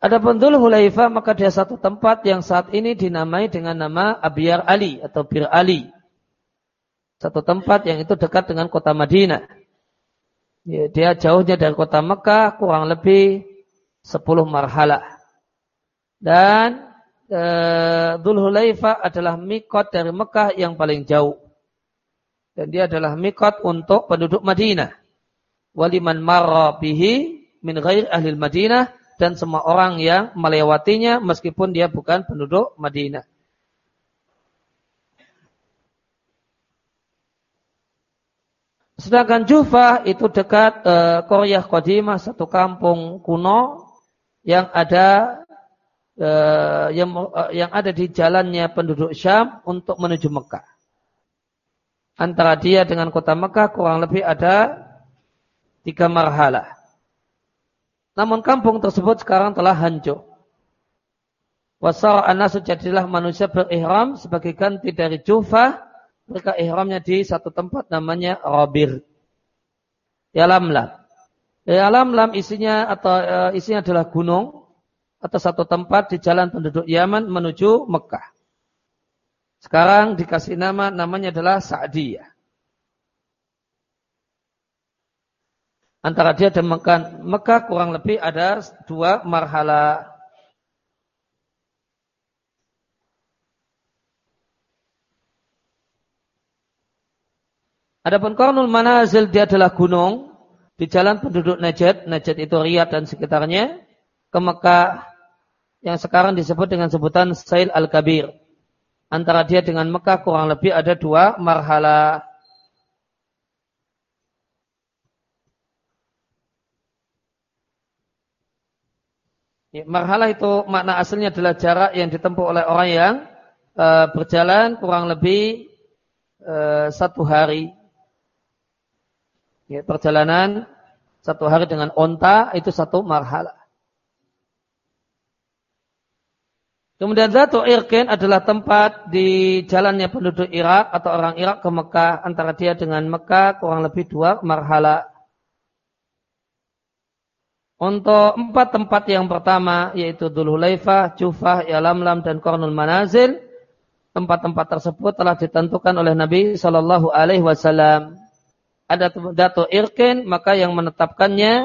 Adapun Dhul Hulaifa maka dia satu tempat yang saat ini dinamai dengan nama Abiyar Ali atau Bir Ali. Satu tempat yang itu dekat dengan kota Madinah. Ya, dia jauhnya dari kota Mekah kurang lebih 10 marhalah. Dan e, Dhul Hulaifa adalah mikot dari Mekah yang paling jauh. Dan dia adalah mikot untuk penduduk Madinah. Waliman marra bihi min ghair ahli Madinah dan semua orang yang melewatinya meskipun dia bukan penduduk Madinah. Sedangkan Jufah itu dekat e, Korea Kodimah, satu kampung kuno yang ada e, yang, e, yang ada di jalannya penduduk Syam untuk menuju Mekah. Antara dia dengan kota Mekah kurang lebih ada tiga marhalah. Namun kampung tersebut sekarang telah hancur. Wasara anasu jadilah manusia berihram sebagai ganti dari Jufah. Mereka ihramnya di satu tempat namanya Robir. Yalamlam. Yalamlam isinya atau uh, isinya adalah gunung atau satu tempat di jalan penduduk Yaman menuju Mekah. Sekarang dikasih nama namanya adalah Sa'diyah. antara dia dan Mekah, Mekah kurang lebih ada dua marhala. Adapun Qarnul Manazil dia adalah gunung di jalan penduduk Najd, Najd itu Riyadh dan sekitarnya ke Mekah yang sekarang disebut dengan sebutan Sail Al-Kabir. Antara dia dengan Mekah kurang lebih ada dua marhala. Ya, marhalah itu makna aslinya adalah jarak yang ditempuh oleh orang yang uh, berjalan kurang lebih uh, satu hari. Ya, perjalanan satu hari dengan onta itu satu marhalah. Kemudian Zatu Irkin adalah tempat di jalannya penduduk Irak atau orang Irak ke Mekah. Antara dia dengan Mekah kurang lebih dua marhala. Untuk empat tempat yang pertama yaitu Dulhulaifah, Jufah, Yalamlam dan Kornul Manazil, tempat-tempat tersebut telah ditentukan oleh Nabi Shallallahu Alaihi Wasallam. Ada Dato Irkin, maka yang menetapkannya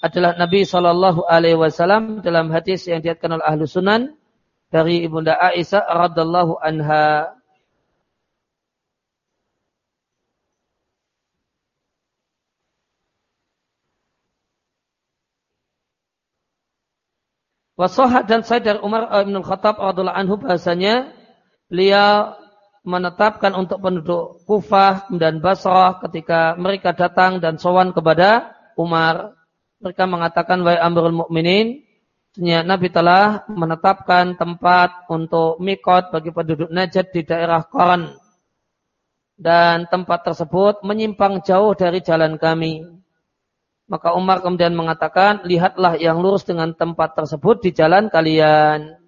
adalah Nabi Shallallahu Alaihi Wasallam dalam hadis yang diatkan oleh ahlu sunan dari ibunda Aisyah radhiallahu anha. Wasohat dan saya dari Umar bin Khattab radhiallahu anhu bahasanya beliau menetapkan untuk penduduk Kufah dan Basrah ketika mereka datang dan sowan kepada Umar. Mereka mengatakan wahai Amirul Mukminin, Nabi telah menetapkan tempat untuk mikot bagi penduduk Najd di daerah Qaran. Dan tempat tersebut menyimpang jauh dari jalan kami. Maka Umar kemudian mengatakan, lihatlah yang lurus dengan tempat tersebut di jalan kalian.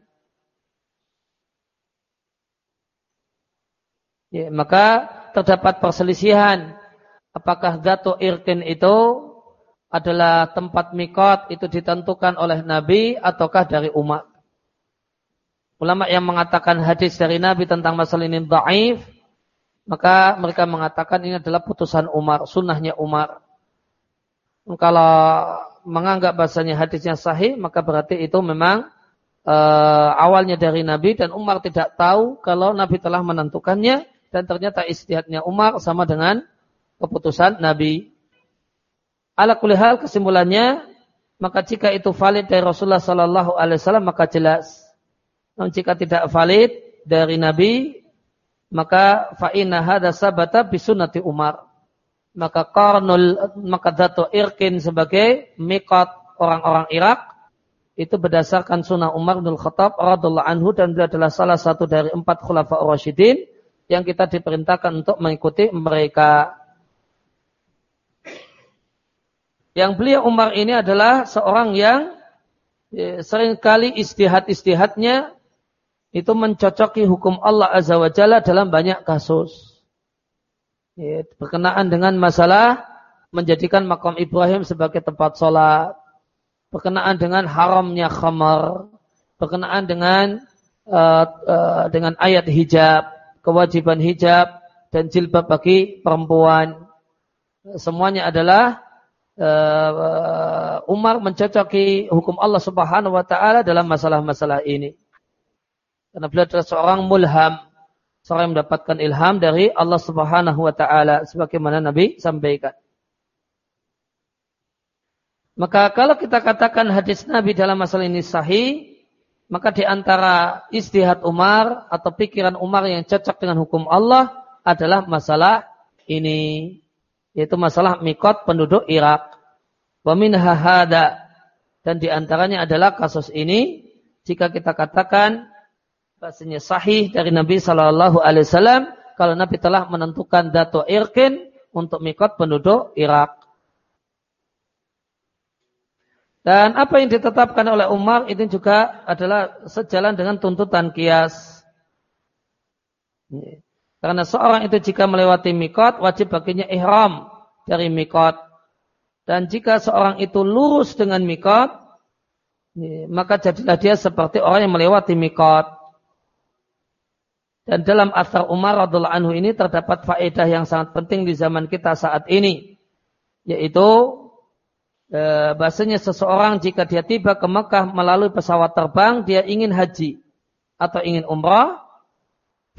Ya, maka terdapat perselisihan. Apakah Dato Irkin itu adalah tempat mikot itu ditentukan oleh Nabi ataukah dari umat. Ulama yang mengatakan hadis dari Nabi tentang masalah ini daif, maka mereka mengatakan ini adalah putusan Umar, sunnahnya Umar. Kalau menganggap bahasanya hadisnya sahih, maka berarti itu memang uh, awalnya dari Nabi dan Umar tidak tahu kalau Nabi telah menentukannya dan ternyata istihadnya Umar sama dengan keputusan Nabi. Ala kulihal kesimpulannya maka jika itu valid dari Rasulullah Sallallahu Alaihi Wasallam maka jelas. Namun jika tidak valid dari Nabi maka fa'inna hada sabata bisunati Umar. Maka karnul maka datu irkin sebagai mikot orang-orang Irak itu berdasarkan sunnah Umar bin Khattab radhiallahu anhu dan beliau adalah salah satu dari empat khulafa Rasyidin yang kita diperintahkan untuk mengikuti mereka. Yang beliau Umar ini adalah seorang yang ya, sering kali istihad-istihadnya itu mencocoki hukum Allah Azza wa Jalla dalam banyak kasus. Ya, berkenaan dengan masalah menjadikan makam Ibrahim sebagai tempat sholat. Berkenaan dengan haramnya khamar. Berkenaan dengan uh, uh, dengan ayat hijab. Kewajiban hijab dan jilbab bagi perempuan. Semuanya adalah uh, Umar mencocoki hukum Allah Subhanahu wa taala dalam masalah-masalah ini. Karena beliau adalah seorang mulham. Seorang yang mendapatkan ilham dari Allah subhanahu wa ta'ala. Sebagaimana Nabi sampaikan. Maka kalau kita katakan hadis Nabi dalam masalah ini sahih, maka di antara istihad Umar atau pikiran Umar yang cocok dengan hukum Allah adalah masalah ini. Yaitu masalah mikot penduduk Irak. Wamin hahada. Dan di antaranya adalah kasus ini. Jika kita katakan bahasanya sahih dari Nabi Shallallahu Alaihi Wasallam kalau Nabi telah menentukan datu irkin untuk mikot penduduk Irak. Dan apa yang ditetapkan oleh Umar itu juga adalah sejalan dengan tuntutan kias. Karena seorang itu jika melewati mikot wajib baginya ihram dari mikot. Dan jika seorang itu lurus dengan mikot, maka jadilah dia seperti orang yang melewati mikot. Dan dalam asar Umar radhiallahu anhu ini terdapat faedah yang sangat penting di zaman kita saat ini. Yaitu e, bahasanya seseorang jika dia tiba ke Mekah melalui pesawat terbang, dia ingin haji atau ingin umrah,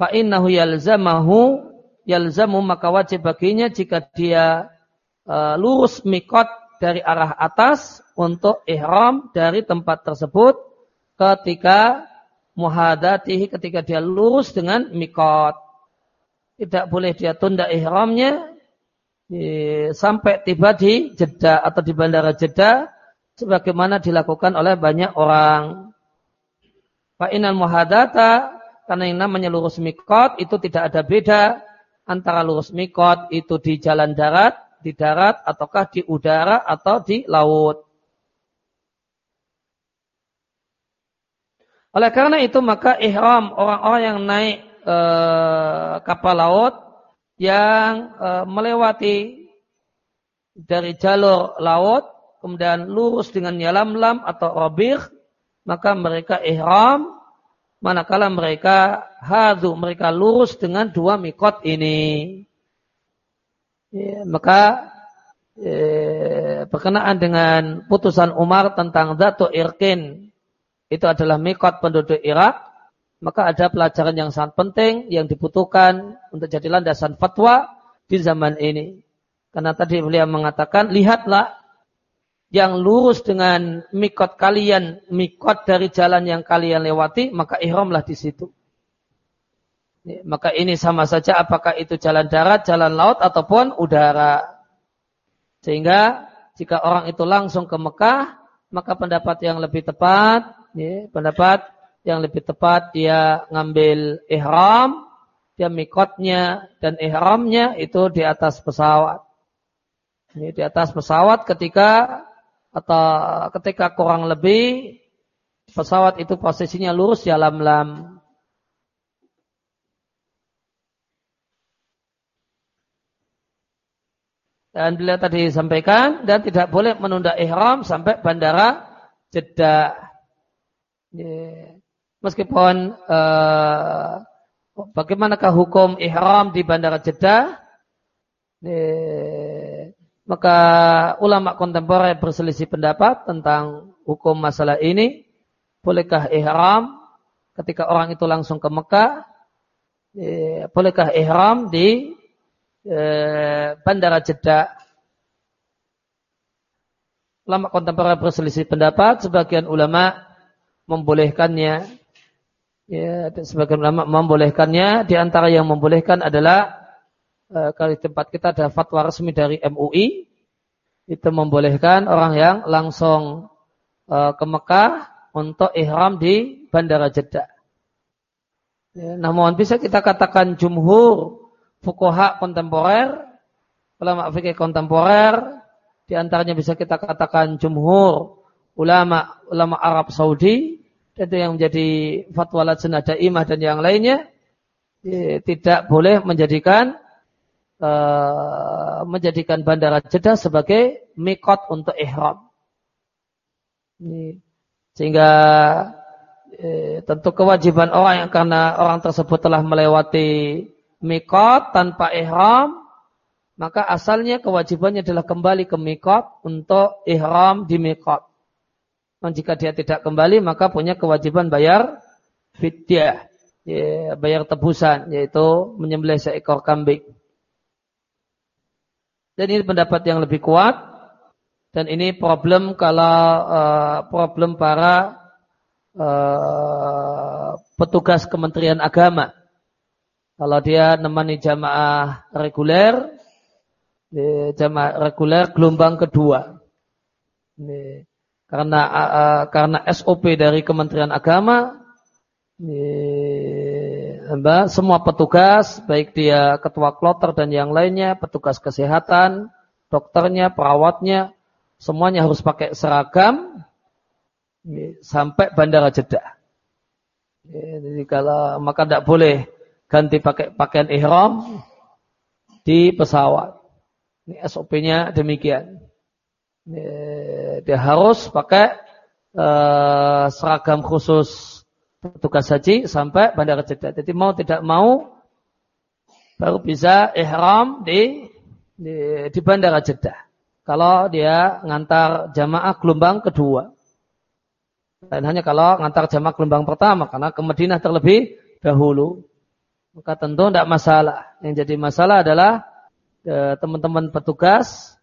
fa'innahu yalzamahu yalzamu maka wajib baginya jika dia e, lurus mikot dari arah atas untuk ihram dari tempat tersebut ketika muhadatihi ketika dia lurus dengan mikot. Tidak boleh dia tunda ihramnya sampai tiba di Jeddah atau di bandara Jeddah sebagaimana dilakukan oleh banyak orang. Fa'inal muhadata karena yang namanya lurus mikot itu tidak ada beda antara lurus mikot itu di jalan darat, di darat, ataukah di udara atau di laut. Oleh karena itu maka ihram orang-orang yang naik e, kapal laut yang e, melewati dari jalur laut kemudian lurus dengan yalamlam atau robir maka mereka ihram manakala mereka hadu mereka lurus dengan dua mikot ini ya, maka eh, berkenaan dengan putusan Umar tentang datu irkin itu adalah mikot penduduk Irak, maka ada pelajaran yang sangat penting yang dibutuhkan untuk jadi landasan fatwa di zaman ini. Karena tadi beliau mengatakan, lihatlah yang lurus dengan mikot kalian, mikot dari jalan yang kalian lewati, maka ihramlah di situ. Maka ini sama saja apakah itu jalan darat, jalan laut, ataupun udara. Sehingga jika orang itu langsung ke Mekah, maka pendapat yang lebih tepat ya, pendapat yang lebih tepat dia ngambil ihram, dia mikotnya dan ihramnya itu di atas pesawat. Ini di atas pesawat ketika atau ketika kurang lebih pesawat itu posisinya lurus ya lam-lam. Dan beliau tadi sampaikan dan tidak boleh menunda ihram sampai bandara Jeddah. Meskipun uh, bagaimanakah hukum ihram di Bandara Jeddah? Maka ulama kontemporer berselisih pendapat tentang hukum masalah ini. bolehkah ihram ketika orang itu langsung ke Mekah? Eh, bolehkah ihram di eh, Bandara Jeddah? Ulama kontemporer berselisih pendapat, sebagian ulama membolehkannya. Ya, sebagian ulama membolehkannya. Di antara yang membolehkan adalah kalau di tempat kita ada fatwa resmi dari MUI, itu membolehkan orang yang langsung eh, ke Mekah untuk ihram di Bandara Jeddah. Ya, namun bisa kita katakan jumhur fukoha kontemporer, ulama fikih kontemporer, di antaranya bisa kita katakan jumhur ulama ulama Arab Saudi, itu yang menjadi fatwa lajnah daimah dan yang lainnya, ya, tidak boleh menjadikan uh, menjadikan bandara Jeddah sebagai mikot untuk ihram. Sehingga eh, tentu kewajiban orang yang karena orang tersebut telah melewati mikot tanpa ihram, maka asalnya kewajibannya adalah kembali ke mikot untuk ihram di mikot. Dan jika dia tidak kembali, maka punya kewajiban bayar fidyah, ya, bayar tebusan, yaitu menyembelih seekor kambing. Dan ini pendapat yang lebih kuat dan ini problem kalau uh, problem para uh, petugas Kementerian Agama. Kalau dia nemani jamaah reguler, jamaah reguler gelombang kedua. Ini, karena uh, karena SOP dari Kementerian Agama, ini, semua petugas, baik dia ketua kloter dan yang lainnya, petugas kesehatan, dokternya, perawatnya, semuanya harus pakai seragam sampai bandara Jeddah. Jadi kalau maka tidak boleh ganti pakai pakaian ihram di pesawat. Ini SOP-nya demikian. Dia harus pakai uh, seragam khusus petugas haji sampai bandara Jeddah. Jadi mau tidak mau baru bisa ihram di di, di bandara Jeddah kalau dia ngantar jamaah gelombang kedua. Dan hanya kalau ngantar jamaah gelombang pertama karena ke Madinah terlebih dahulu. Maka tentu tidak masalah. Yang jadi masalah adalah e, teman-teman petugas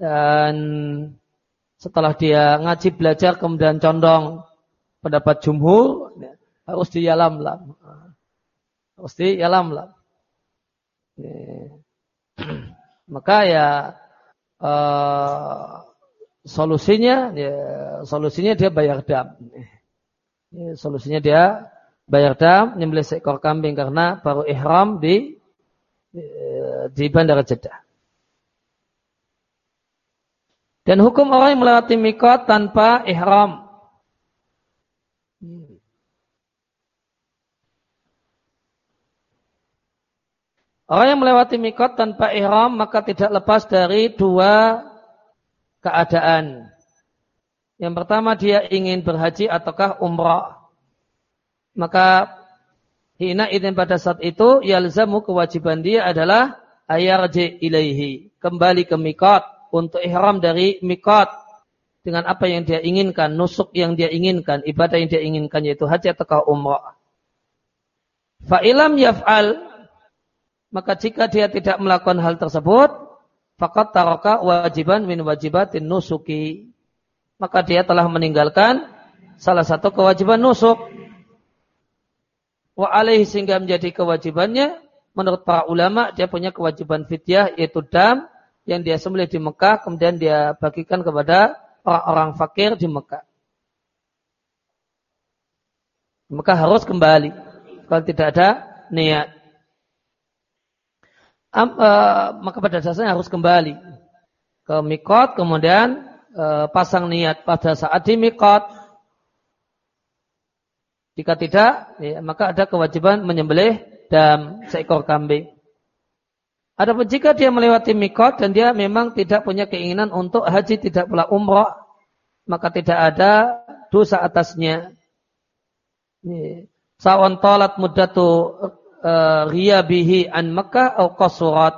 dan setelah dia ngaji belajar kemudian condong pendapat jumhur ya, harus di yalam lam. Harus di yalam lam. Maka ya uh, solusinya ya, solusinya dia bayar dam. Ya, solusinya dia bayar dam nyembelih seekor kambing karena baru ihram di di bandara Jeddah. Dan hukum orang yang melewati mikot tanpa ihram. Orang yang melewati mikot tanpa ihram maka tidak lepas dari dua keadaan. Yang pertama dia ingin berhaji ataukah umrah. Maka hina idin pada saat itu yalzamu kewajiban dia adalah ayarji ilaihi. Kembali ke mikot untuk ihram dari mikot. Dengan apa yang dia inginkan, nusuk yang dia inginkan, ibadah yang dia inginkan yaitu haji ataukah umrah. Fa'ilam yaf'al maka jika dia tidak melakukan hal tersebut, fakat taraka wajiban min wajibatin nusuki. Maka dia telah meninggalkan salah satu kewajiban nusuk. Wa alaihi sehingga menjadi kewajibannya, menurut para ulama dia punya kewajiban fidyah yaitu dam yang dia sembelih di Mekah kemudian dia bagikan kepada orang-orang fakir di Mekah. Maka harus kembali kalau tidak ada niat uh, maka pada dasarnya harus kembali ke mikot, kemudian uh, pasang niat pada saat di mikot. Jika tidak, ya, maka ada kewajiban menyembelih dan seekor kambing. Adapun jika dia melewati mikot dan dia memang tidak punya keinginan untuk haji tidak pula umroh, maka tidak ada dosa atasnya. Sawan tolat mudatu uh, riyabihi an Mekah atau qasurat.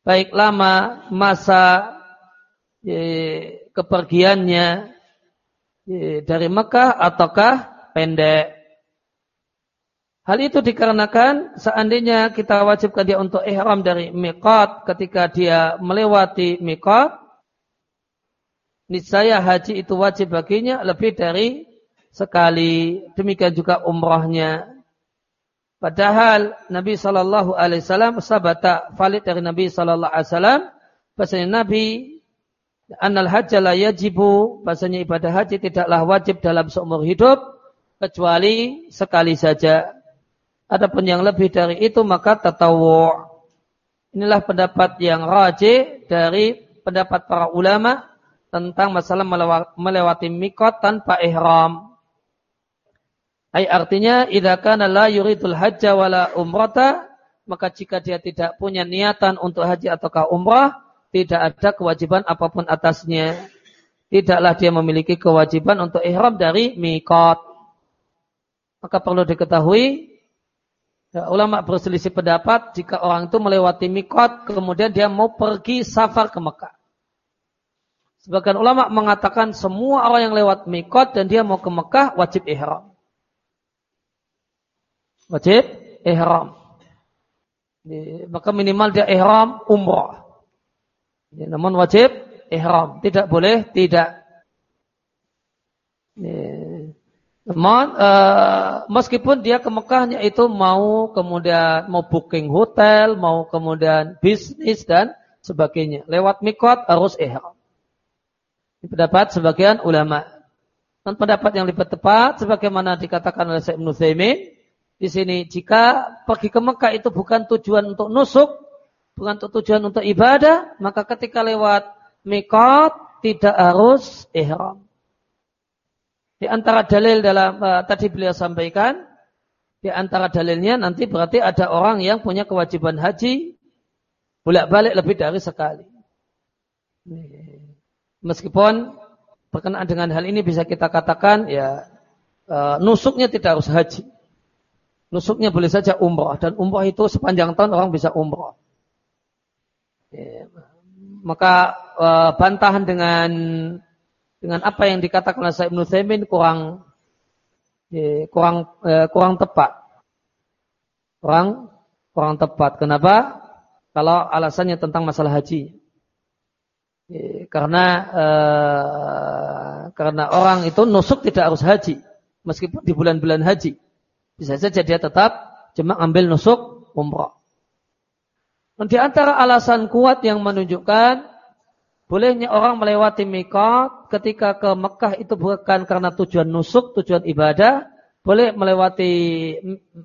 Baik lama masa kepergiannya dari Mekah ataukah pendek. Hal itu dikarenakan seandainya kita wajibkan dia untuk ihram dari mikot ketika dia melewati mikot, niscaya haji itu wajib baginya lebih dari sekali. Demikian juga umrahnya. Padahal Nabi Shallallahu Alaihi Wasallam sabata valid dari Nabi Shallallahu Alaihi Wasallam, bahasanya Nabi Anal la yajibu, bahasanya ibadah haji tidaklah wajib dalam seumur hidup kecuali sekali saja. Adapun yang lebih dari itu maka tatawu. Inilah pendapat yang rajih dari pendapat para ulama tentang masalah melewati mikot tanpa ihram. Ay artinya idza kana la yuridul hajja wala umrata maka jika dia tidak punya niatan untuk haji ataukah umrah tidak ada kewajiban apa pun atasnya. Tidaklah dia memiliki kewajiban untuk ihram dari mikot. Maka perlu diketahui Ya, ulama berselisih pendapat jika orang itu melewati mikot, kemudian dia mau pergi safar ke Mekah. Sebagian ulama mengatakan semua orang yang lewat mikot dan dia mau ke Mekah wajib ihram. Wajib ihram. Maka minimal dia ihram umrah. Namun wajib ihram. Tidak boleh tidak. Namun uh, meskipun dia ke Mekahnya itu mau kemudian mau booking hotel, mau kemudian bisnis dan sebagainya. Lewat mikot harus ihram. Ini pendapat sebagian ulama. Dan pendapat yang lebih tepat sebagaimana dikatakan oleh Syekh Ibnu di sini jika pergi ke Mekah itu bukan tujuan untuk nusuk, bukan untuk tujuan untuk ibadah, maka ketika lewat mikot tidak harus ihram. Di antara dalil dalam uh, tadi beliau sampaikan, di antara dalilnya nanti berarti ada orang yang punya kewajiban haji bolak-balik lebih dari sekali. Meskipun berkenaan dengan hal ini bisa kita katakan ya uh, nusuknya tidak harus haji. Nusuknya boleh saja umrah dan umrah itu sepanjang tahun orang bisa umrah. Ya, maka uh, bantahan dengan dengan apa yang dikatakan oleh Sa'ib Nusaimin kurang ya, kurang eh, kurang tepat. Kurang kurang tepat. Kenapa? Kalau alasannya tentang masalah haji. Ya, karena eh, karena orang itu nusuk tidak harus haji meskipun di bulan-bulan haji. Bisa saja dia tetap cuma ambil nusuk umrah. Dan di antara alasan kuat yang menunjukkan Bolehnya orang melewati mikot ketika ke Mekah itu bukan karena tujuan nusuk, tujuan ibadah. Boleh melewati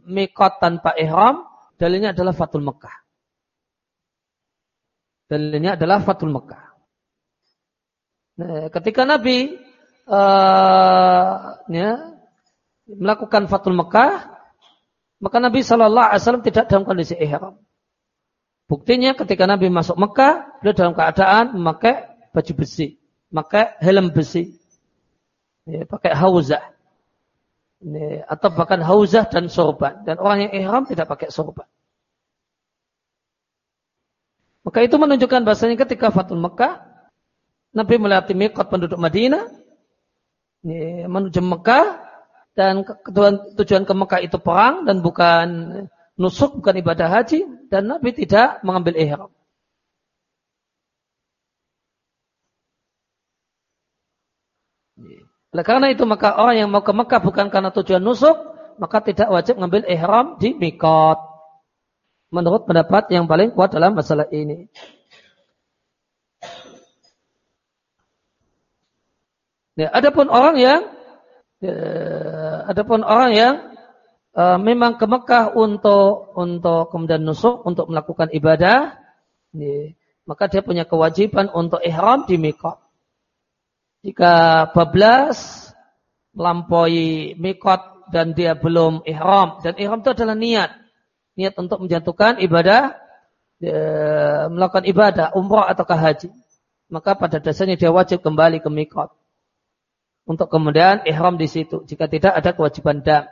mikot tanpa ihram. Dalilnya adalah Fatul Mekah. Dalilnya adalah Fatul Mekah. Nah, ketika Nabi uh, ya, melakukan Fatul Mekah, maka Nabi Shallallahu Alaihi Wasallam tidak dalam kondisi ihram. Buktinya ketika Nabi masuk Mekah, beliau dalam keadaan memakai baju besi, memakai helm besi, ya, pakai hauzah, ya, atau bahkan hauzah dan sorban. Dan orang yang ihram tidak pakai sorban. Maka itu menunjukkan bahasanya ketika Fatul Mekah, Nabi melewati mikot penduduk Madinah, ya, menuju Mekah, dan tujuan ke Mekah itu perang dan bukan nusuk bukan ibadah haji dan Nabi tidak mengambil ihram. Oleh karena itu maka orang yang mau ke Mekah bukan karena tujuan nusuk, maka tidak wajib mengambil ihram di mikot. Menurut pendapat yang paling kuat dalam masalah ini. Ya, adapun orang yang ya, adapun orang yang uh, memang ke Mekah untuk untuk kemudian nusuk untuk melakukan ibadah, ya, maka dia punya kewajiban untuk ihram di mikot. Jika bablas melampaui mikot dan dia belum ihram. Dan ihram itu adalah niat, niat untuk menjatuhkan ibadah, ya, melakukan ibadah umrah ataukah haji, maka pada dasarnya dia wajib kembali ke mikot untuk kemudian ihram di situ. Jika tidak ada kewajiban dam.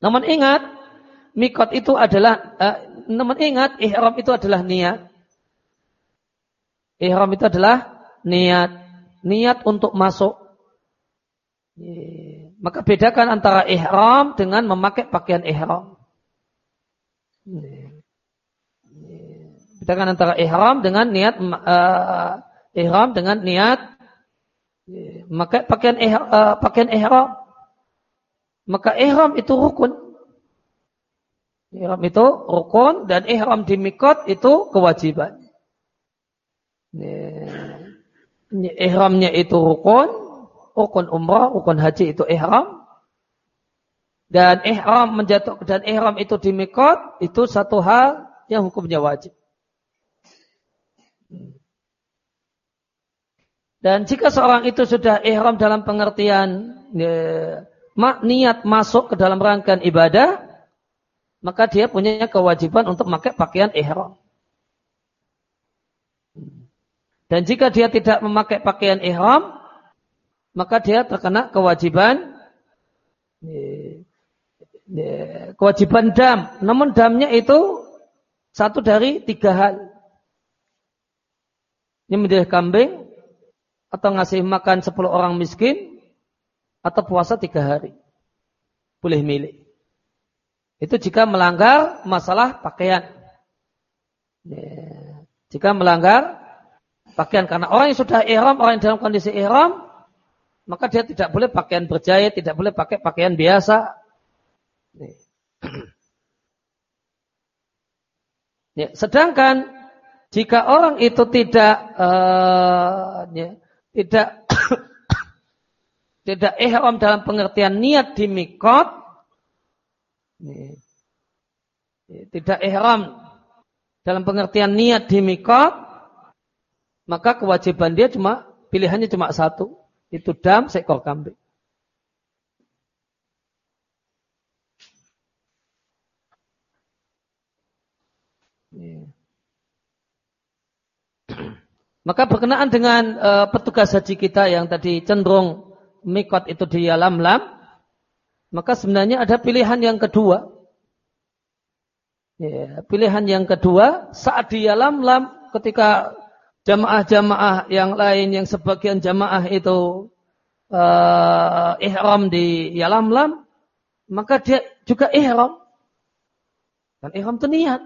Namun ingat, mikot itu adalah, uh, namun ingat, ihram itu adalah niat. Ihram itu adalah niat. niat untuk masuk. Maka bedakan antara ihram dengan memakai pakaian ihram. Bedakan antara ihram dengan niat uh, ihram dengan niat memakai pakaian ihram, uh, pakaian ihram. Maka ihram itu rukun. Ihram itu rukun dan ihram di mikot itu kewajiban. Ihramnya itu rukun, rukun umrah, rukun haji itu ihram. Dan ihram menjatuh dan ihram itu di mikot itu satu hal yang hukumnya wajib. Dan jika seorang itu sudah ihram dalam pengertian ya, niat masuk ke dalam rangkaian ibadah, maka dia punya kewajiban untuk memakai pakaian ihram. Dan jika dia tidak memakai pakaian ihram, maka dia terkena kewajiban ya, ya, kewajiban dam. Namun damnya itu satu dari tiga hal. Ini menjadi kambing, atau ngasih makan 10 orang miskin atau puasa tiga hari. Boleh milih. Itu jika melanggar masalah pakaian. Ya. Jika melanggar pakaian karena orang yang sudah ihram, orang yang dalam kondisi ihram, maka dia tidak boleh pakaian berjaya, tidak boleh pakai pakaian biasa. Ya, sedangkan jika orang itu tidak uh, ya, tidak tidak ihram dalam pengertian niat di mikot. Tidak ihram dalam pengertian niat di mikot maka kewajiban dia cuma pilihannya cuma satu itu dam seekor kambing Maka berkenaan dengan uh, petugas haji kita yang tadi cenderung mikot itu di alam lam, maka sebenarnya ada pilihan yang kedua. Ya, pilihan yang kedua saat di alam lam ketika jamaah-jamaah yang lain yang sebagian jamaah itu uh, ihram di alam lam, maka dia juga ihram. Dan ihram itu niat.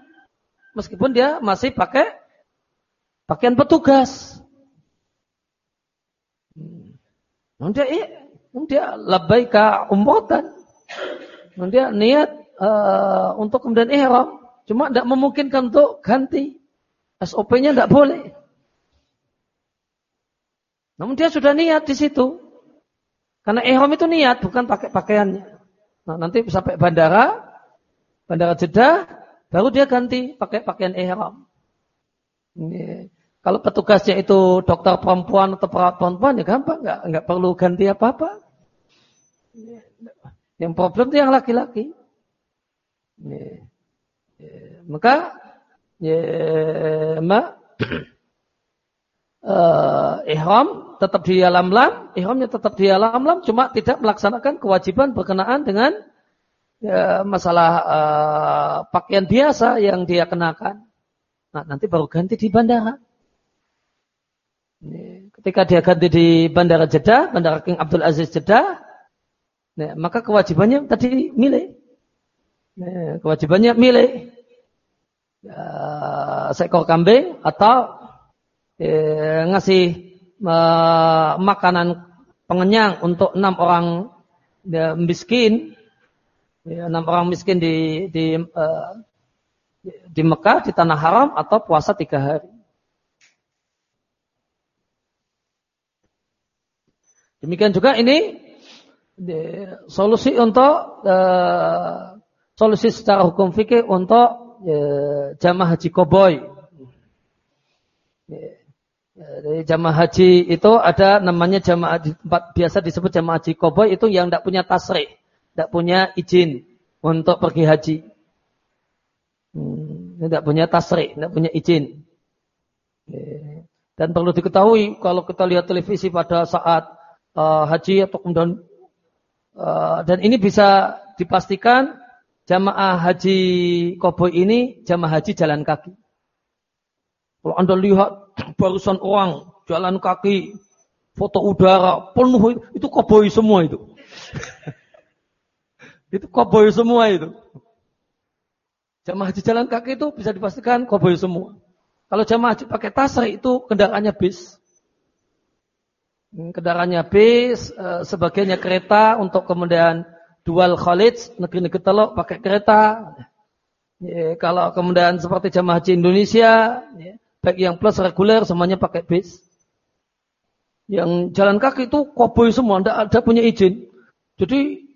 Meskipun dia masih pakai Pakaian petugas. Hmm. Dia, dia labbaika umrotan. Dia niat uh, untuk kemudian ihram. Cuma tidak memungkinkan untuk ganti. SOP-nya tidak boleh. Namun dia sudah niat di situ. Karena ihram itu niat, bukan pakai pakaiannya. Nah, nanti sampai bandara, bandara Jeddah, baru dia ganti pakai pakaian ihram. Ini. Kalau petugasnya itu dokter perempuan atau perawat perempuan ya gampang, nggak nggak perlu ganti apa-apa. Yang problem itu yang laki-laki. Ya. Ya. Maka ya, mbak uh, ihram tetap di alam lam, ihramnya tetap di alam lam, cuma tidak melaksanakan kewajiban berkenaan dengan ya, masalah uh, pakaian biasa yang dia kenakan. Nah, nanti baru ganti di bandara. Ketika dia ganti di Bandara Jeddah, Bandara King Abdul Aziz Jeddah, maka kewajibannya tadi milik. Kewajibannya milik. Ya, seekor kambing atau ya, ngasih uh, makanan pengenyang untuk enam orang ya, miskin, ya, enam orang miskin di di uh, di Mekah di tanah haram atau puasa tiga hari. Demikian juga ini solusi untuk uh, solusi secara hukum fikih untuk uh, jamaah haji koboi. Jadi jamaah haji itu ada namanya jamaah biasa disebut jamaah haji koboi itu yang tidak punya tasrik, tidak punya izin untuk pergi haji. Hmm, tidak punya tasrik, tidak punya izin. Dan perlu diketahui kalau kita lihat televisi pada saat uh, haji atau kemudian uh, dan ini bisa dipastikan jamaah haji koboi ini jamaah haji jalan kaki. Kalau anda lihat barusan orang jalan kaki foto udara penuh itu koboi semua itu. itu koboi semua itu. Jamaah haji jalan kaki itu bisa dipastikan koboi semua. Kalau jamaah haji pakai tasri itu kendaraannya bis. Hmm, kendaraannya bis, eh, sebagiannya kereta untuk kemudian dual khalid, negeri-negeri teluk pakai kereta. Ya, kalau kemudian seperti jamaah haji Indonesia, ya, baik yang plus reguler semuanya pakai bis. Yang jalan kaki itu koboi semua, tidak ada punya izin. Jadi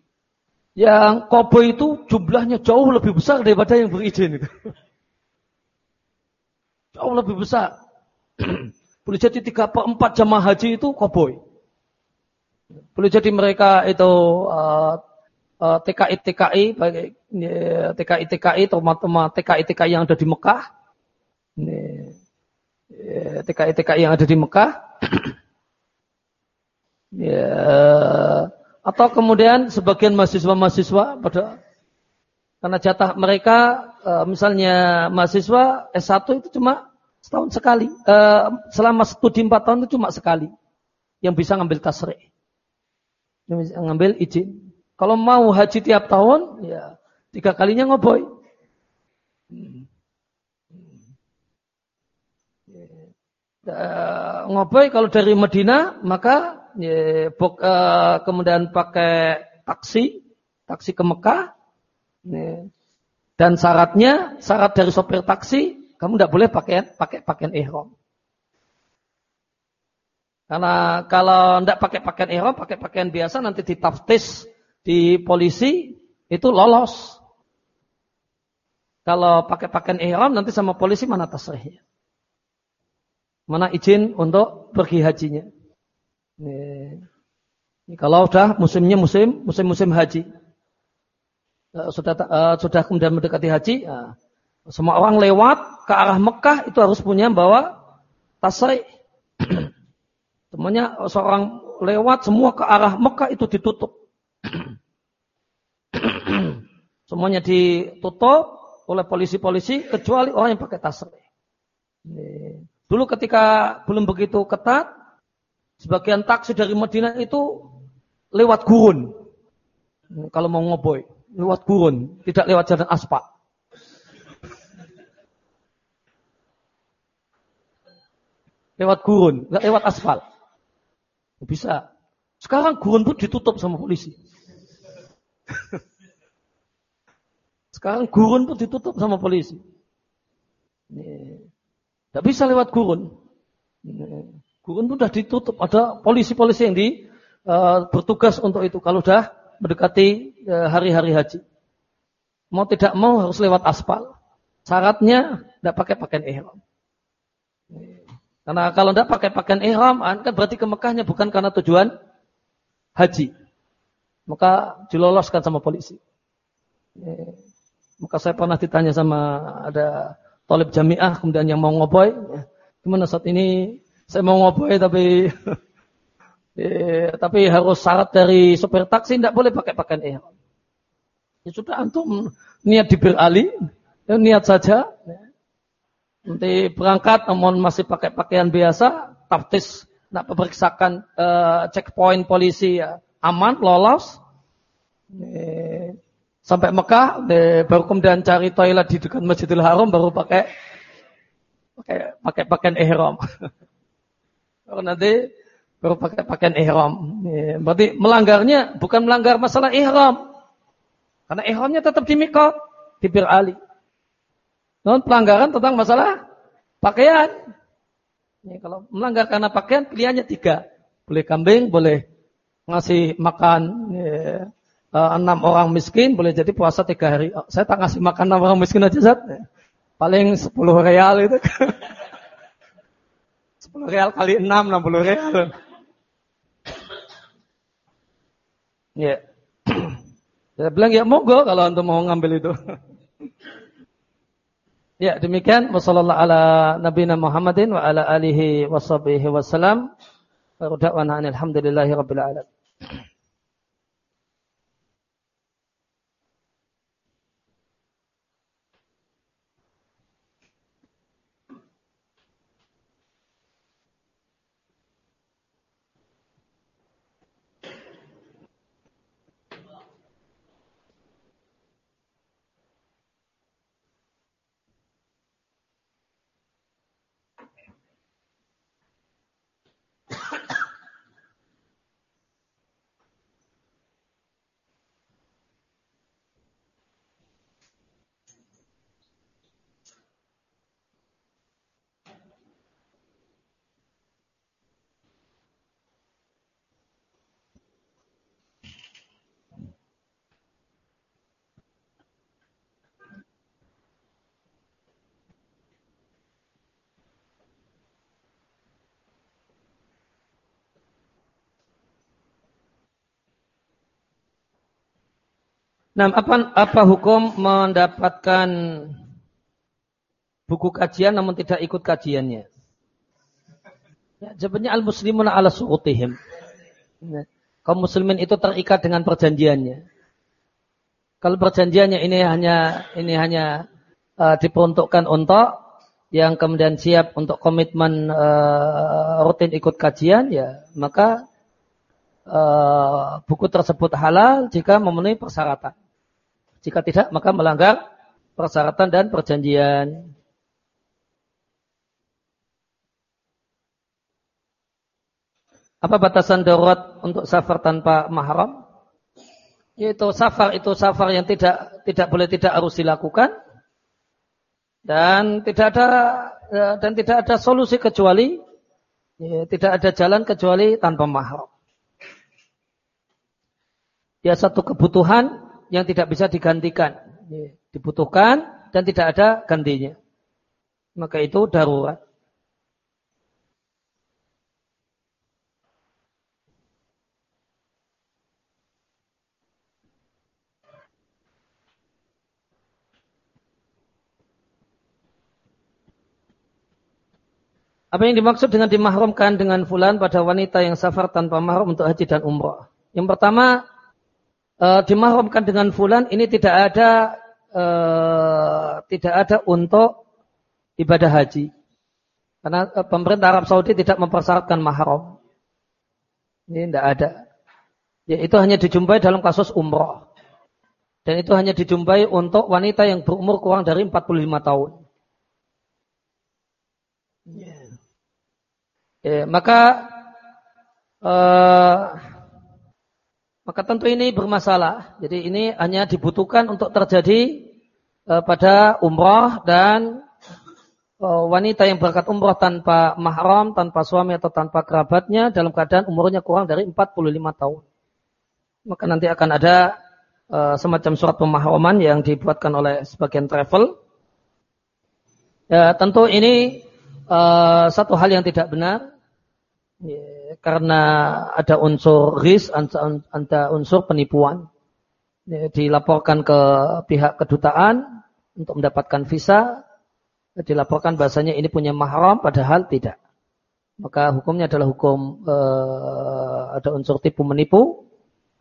yang koboi itu jumlahnya jauh lebih besar daripada yang berizin. Jauh lebih besar. Boleh jadi tiga per empat jamaah haji itu koboi. Boleh jadi mereka itu uh, uh, TKI TKI bagi TKI TKI teman-teman TKI TKI yang ada di Mekah. TKI TKI yang ada di Mekah. ya, atau kemudian sebagian mahasiswa-mahasiswa pada karena jatah mereka misalnya mahasiswa S1 itu cuma setahun sekali. Uh, selama studi empat tahun itu cuma sekali yang bisa ngambil tasri. Yang ngambil izin. Kalau mau haji tiap tahun, ya tiga kalinya ngoboy. Uh, ngoboy kalau dari Medina maka ya, bok, uh, kemudian pakai taksi, taksi ke Mekah. Ya. Dan syaratnya, syarat dari sopir taksi, kamu tidak boleh pakai pakai pakaian ihram. Karena kalau tidak pakai pakaian ihram, pakai pakaian biasa nanti ditaftis di polisi itu lolos. Kalau pakai pakaian ihram nanti sama polisi mana tasrihnya. Mana izin untuk pergi hajinya. Ini, ini kalau sudah musimnya musim musim-musim haji. Uh, sudah uh, sudah kemudian mendekati haji, uh, semua orang lewat ke arah Mekah itu harus punya bawa tasrih. Semuanya seorang lewat semua ke arah Mekah itu ditutup. Semuanya ditutup oleh polisi-polisi kecuali orang yang pakai tasrih. Dulu ketika belum begitu ketat, sebagian taksi dari Madinah itu lewat gurun. Kalau mau ngoboy, lewat gurun, tidak lewat jalan aspal. Lewat gurun, nggak lewat aspal. Bisa. Sekarang gurun pun ditutup sama polisi. Sekarang gurun pun ditutup sama polisi. Tidak bisa lewat gurun. Gurun pun sudah ditutup. Ada polisi-polisi yang di, uh, bertugas untuk itu. Kalau sudah mendekati uh, hari-hari haji. Mau tidak mau harus lewat aspal. Syaratnya tidak pakai pakaian ihram. Karena kalau tidak pakai pakaian ihram, kan berarti ke Mekahnya bukan karena tujuan haji. Maka diloloskan sama polisi. Maka saya pernah ditanya sama ada tolib jamiah kemudian yang mau ngoboy. Ya, gimana saat ini saya mau ngoboy tapi ya, tapi harus syarat dari sopir taksi tidak boleh pakai pakaian ihram. Ya sudah antum niat di Ali, ya, niat saja. Ya. Nanti berangkat namun masih pakai pakaian biasa, taftis nak pemeriksakan uh, checkpoint polisi ya aman, lolos. Sampai Mekah, baru kemudian cari toilet di dekat Masjidil Haram, baru pakai pakai pakai pakaian ihram. baru nanti baru pakai pakaian ihram. Berarti melanggarnya bukan melanggar masalah ihram. Karena ihramnya tetap di mikot, di Bir Ali. Non pelanggaran tentang masalah pakaian. Ini kalau melanggar karena pakaian pilihannya tiga. Boleh kambing, boleh ngasih makan ya, uh, enam orang miskin boleh jadi puasa tiga hari. Oh, saya tak ngasih makan enam orang miskin aja Zat. Paling sepuluh real itu. sepuluh real kali enam, enam puluh real. Ya. Saya bilang ya monggo kalau untuk mau ngambil itu. ya demikian. Wassalamualaikum ala nabiyina Muhammadin wa ala alihi wa alhamdulillahi rabbil alamin. Nah, apa, apa hukum mendapatkan buku kajian namun tidak ikut kajiannya? Ya, jawabannya al-muslimun ala su'utihim. Ya, kaum muslimin itu terikat dengan perjanjiannya. Kalau perjanjiannya ini hanya ini hanya uh, diperuntukkan untuk yang kemudian siap untuk komitmen uh, rutin ikut kajian ya maka uh, buku tersebut halal jika memenuhi persyaratan. Jika tidak, maka melanggar persyaratan dan perjanjian. Apa batasan darurat untuk safar tanpa mahram? Yaitu safar itu safar yang tidak tidak boleh tidak harus dilakukan dan tidak ada ya, dan tidak ada solusi kecuali ya, tidak ada jalan kecuali tanpa mahram. Ya satu kebutuhan yang tidak bisa digantikan. Dibutuhkan dan tidak ada gantinya. Maka itu darurat. Apa yang dimaksud dengan dimahramkan dengan fulan pada wanita yang safar tanpa mahram untuk haji dan umrah? Yang pertama, uh, dimahramkan dengan fulan ini tidak ada uh, tidak ada untuk ibadah haji. Karena uh, pemerintah Arab Saudi tidak mempersyaratkan mahram. Ini tidak ada. Ya, itu hanya dijumpai dalam kasus umroh. Dan itu hanya dijumpai untuk wanita yang berumur kurang dari 45 tahun. Ya, maka uh, maka tentu ini bermasalah. Jadi ini hanya dibutuhkan untuk terjadi uh, pada umroh dan uh, wanita yang berangkat umroh tanpa mahram, tanpa suami atau tanpa kerabatnya dalam keadaan umurnya kurang dari 45 tahun. Maka nanti akan ada uh, semacam surat pemahraman yang dibuatkan oleh sebagian travel. Ya, tentu ini satu hal yang tidak benar. Ya, karena ada unsur ris, ada unsur penipuan. Dilaporkan ke pihak kedutaan untuk mendapatkan visa, dilaporkan bahasanya ini punya mahram, padahal tidak. Maka hukumnya adalah hukum eh, ada unsur tipu menipu.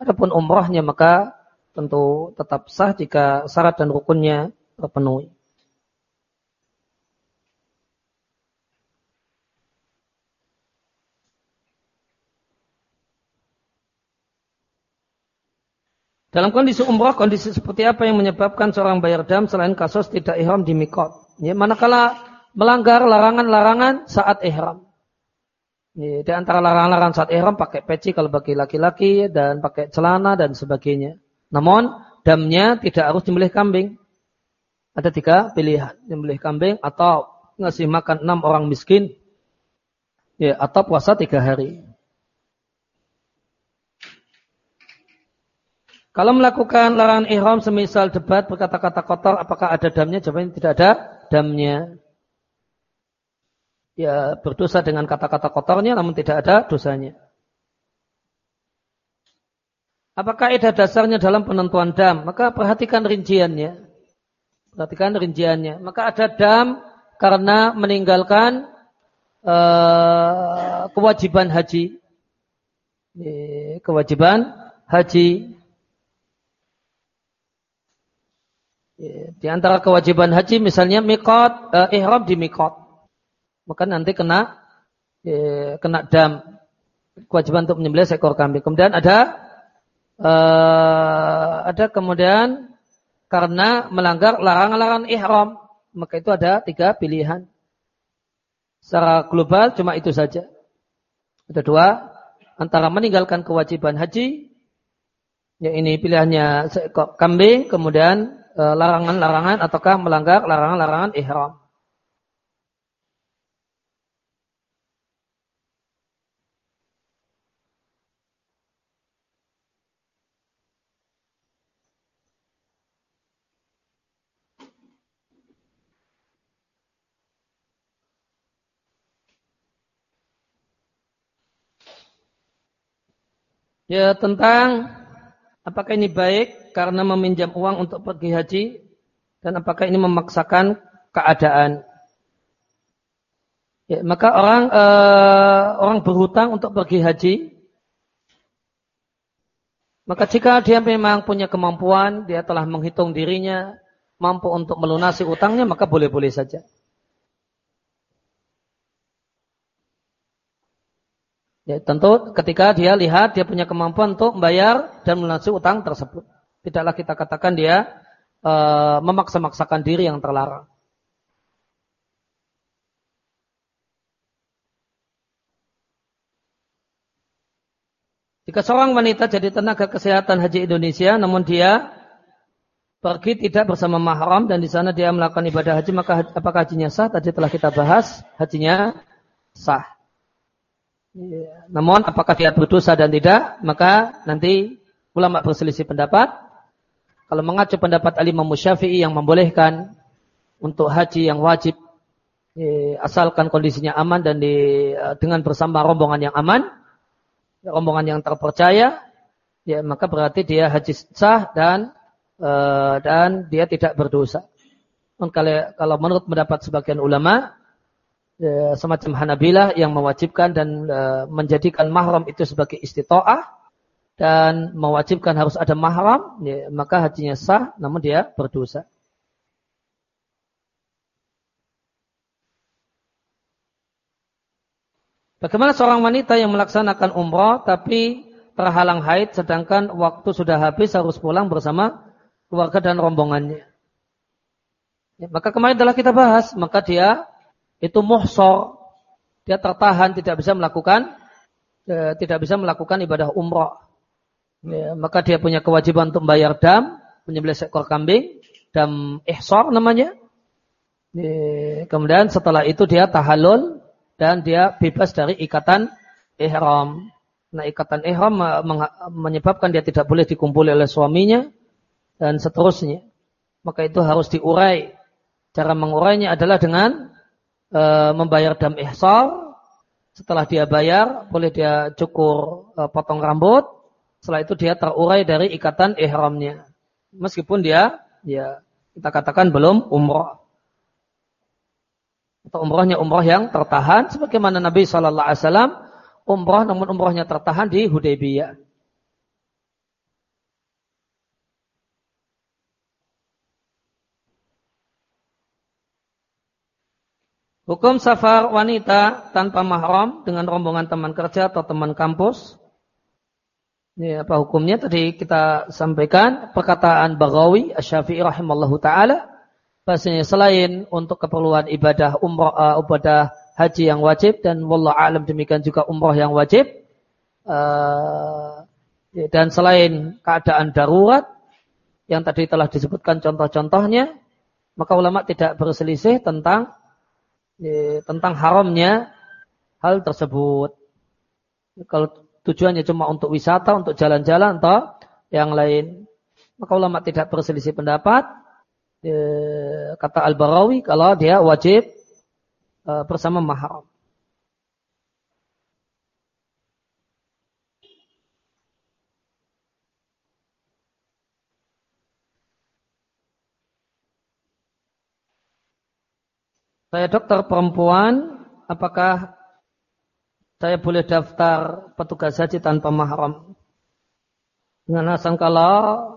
Adapun umrahnya maka tentu tetap sah jika syarat dan rukunnya terpenuhi. Dalam kondisi umrah, kondisi seperti apa yang menyebabkan seorang bayar dam selain kasus tidak ihram di mikot? Ya, manakala melanggar larangan-larangan saat ihram. Ya, di antara larangan-larangan saat ihram pakai peci kalau bagi laki-laki dan pakai celana dan sebagainya. Namun damnya tidak harus disembelih kambing. Ada tiga pilihan, disembelih kambing atau ngasih makan enam orang miskin, ya, atau puasa tiga hari. Kalau melakukan larangan ihram semisal debat berkata-kata kotor, apakah ada damnya? Jawabannya tidak ada damnya. Ya berdosa dengan kata-kata kotornya namun tidak ada dosanya. Apakah kaidah dasarnya dalam penentuan dam? Maka perhatikan rinciannya. Perhatikan rinciannya. Maka ada dam karena meninggalkan uh, kewajiban haji. Kewajiban haji. Ya, di antara kewajiban haji misalnya mikot, uh, ihram di mikot. Maka nanti kena uh, kena dam. Kewajiban untuk menyembelih seekor kambing. Kemudian ada uh, ada kemudian karena melanggar larangan-larangan ihram. Maka itu ada tiga pilihan. Secara global cuma itu saja. Ada dua. Antara meninggalkan kewajiban haji. Ya ini pilihannya seekor kambing. Kemudian Eh, larangan-larangan ataukah melanggar larangan-larangan ihram. Ya tentang apakah ini baik karena meminjam uang untuk pergi haji dan apakah ini memaksakan keadaan? Ya, maka orang uh, orang berhutang untuk pergi haji, maka jika dia memang punya kemampuan, dia telah menghitung dirinya mampu untuk melunasi utangnya, maka boleh-boleh saja. Ya, tentu ketika dia lihat dia punya kemampuan untuk membayar dan melunasi utang tersebut. Tidaklah kita katakan dia e, memaksa-maksakan diri yang terlarang. Jika seorang wanita jadi tenaga kesehatan haji Indonesia, namun dia pergi tidak bersama mahram dan di sana dia melakukan ibadah haji, maka apakah hajinya sah? Tadi telah kita bahas, hajinya sah. Iya. Namun apakah dia berdosa dan tidak, maka nanti ulama berselisih pendapat. Kalau mengacu pendapat Ali Imam Syafi'i yang membolehkan untuk haji yang wajib iya, asalkan kondisinya aman dan di, eh, dengan bersama rombongan yang aman, rombongan yang terpercaya, ya maka berarti dia haji sah dan uh, dan dia tidak berdosa. Kalau, menurut pendapat sebagian ulama, Ya, semacam Hanabilah yang mewajibkan dan uh, menjadikan mahram itu sebagai istitoah dan mewajibkan harus ada mahram, ya, maka hajinya sah, namun dia berdosa. Bagaimana seorang wanita yang melaksanakan umrah tapi terhalang haid sedangkan waktu sudah habis harus pulang bersama keluarga dan rombongannya. Ya, maka kemarin telah kita bahas, maka dia itu muhsor, dia tertahan tidak bisa melakukan e, tidak bisa melakukan ibadah umrah. Ya, maka dia punya kewajiban untuk membayar dam, menyembelih seekor kambing, dam ihsor namanya. Ya, kemudian setelah itu dia tahalul dan dia bebas dari ikatan ihram. Nah, ikatan ihram menyebabkan dia tidak boleh dikumpuli oleh suaminya dan seterusnya. Maka itu harus diurai. Cara mengurainya adalah dengan e, membayar dam ihsar. Setelah dia bayar, boleh dia cukur e, potong rambut. Setelah itu dia terurai dari ikatan ihramnya. Meskipun dia, ya kita katakan belum umroh. Atau umrohnya umroh yang tertahan. Sebagaimana Nabi SAW umroh namun umrohnya tertahan di Hudaybiyah. Hukum safar wanita tanpa mahram dengan rombongan teman kerja atau teman kampus. Ini apa hukumnya? Tadi kita sampaikan perkataan Baghawi Asy-Syafi'i rahimallahu taala bahasanya selain untuk keperluan ibadah umrah uh, ibadah haji yang wajib dan wallahu alam demikian juga umrah yang wajib uh, dan selain keadaan darurat yang tadi telah disebutkan contoh-contohnya maka ulama tidak berselisih tentang tentang haramnya hal tersebut. Kalau tujuannya cuma untuk wisata, untuk jalan-jalan atau yang lain, maka ulama tidak berselisih pendapat. Kata Al-Barawi kalau dia wajib e, bersama mahram. Saya dokter perempuan, apakah saya boleh daftar petugas haji tanpa mahram? Dengan alasan kalau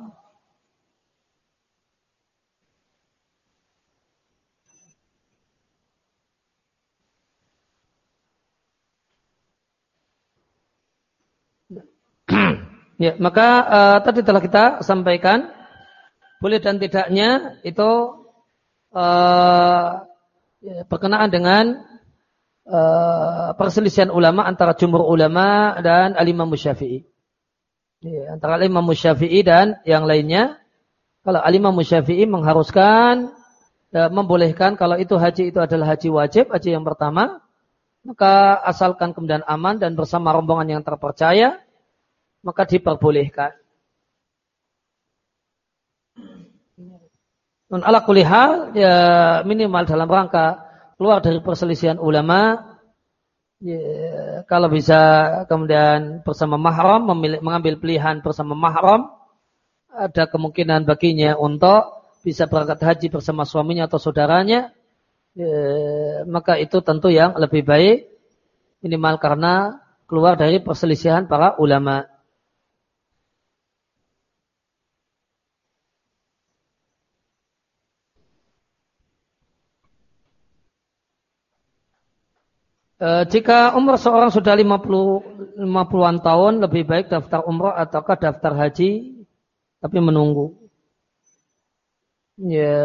Ya, maka uh, tadi telah kita sampaikan boleh dan tidaknya itu uh, ya, berkenaan dengan uh, perselisihan ulama antara jumhur ulama dan alimah musyafi'i. Ya, antara alimah musyafi'i dan yang lainnya. Kalau alimah musyafi'i mengharuskan ya, membolehkan kalau itu haji itu adalah haji wajib, haji yang pertama, maka asalkan kemudian aman dan bersama rombongan yang terpercaya, maka diperbolehkan. Non ala kulihal ya minimal dalam rangka keluar dari perselisihan ulama ya, kalau bisa kemudian bersama mahram memilih, mengambil pilihan bersama mahram ada kemungkinan baginya untuk bisa berangkat haji bersama suaminya atau saudaranya, eh, maka itu tentu yang lebih baik minimal karena keluar dari perselisihan para ulama. E, jika umur seorang sudah 50 50-an tahun lebih baik daftar umroh ataukah daftar haji tapi menunggu. Ya.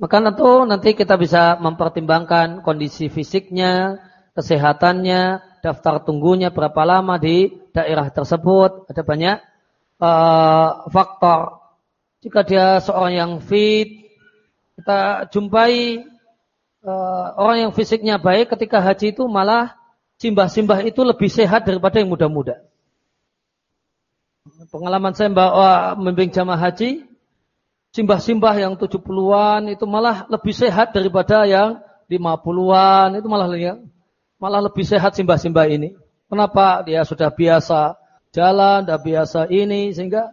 Maka tentu nanti kita bisa mempertimbangkan kondisi fisiknya, kesehatannya, daftar tunggunya berapa lama di daerah tersebut. Ada banyak uh, faktor. Jika dia seorang yang fit, kita jumpai orang yang fisiknya baik ketika haji itu malah simbah-simbah itu lebih sehat daripada yang muda-muda. Pengalaman saya bawa membimbing jamaah haji, simbah-simbah yang 70-an itu malah lebih sehat daripada yang 50-an, itu malah malah lebih sehat simbah-simbah ini. Kenapa? Dia sudah biasa jalan, sudah biasa ini, sehingga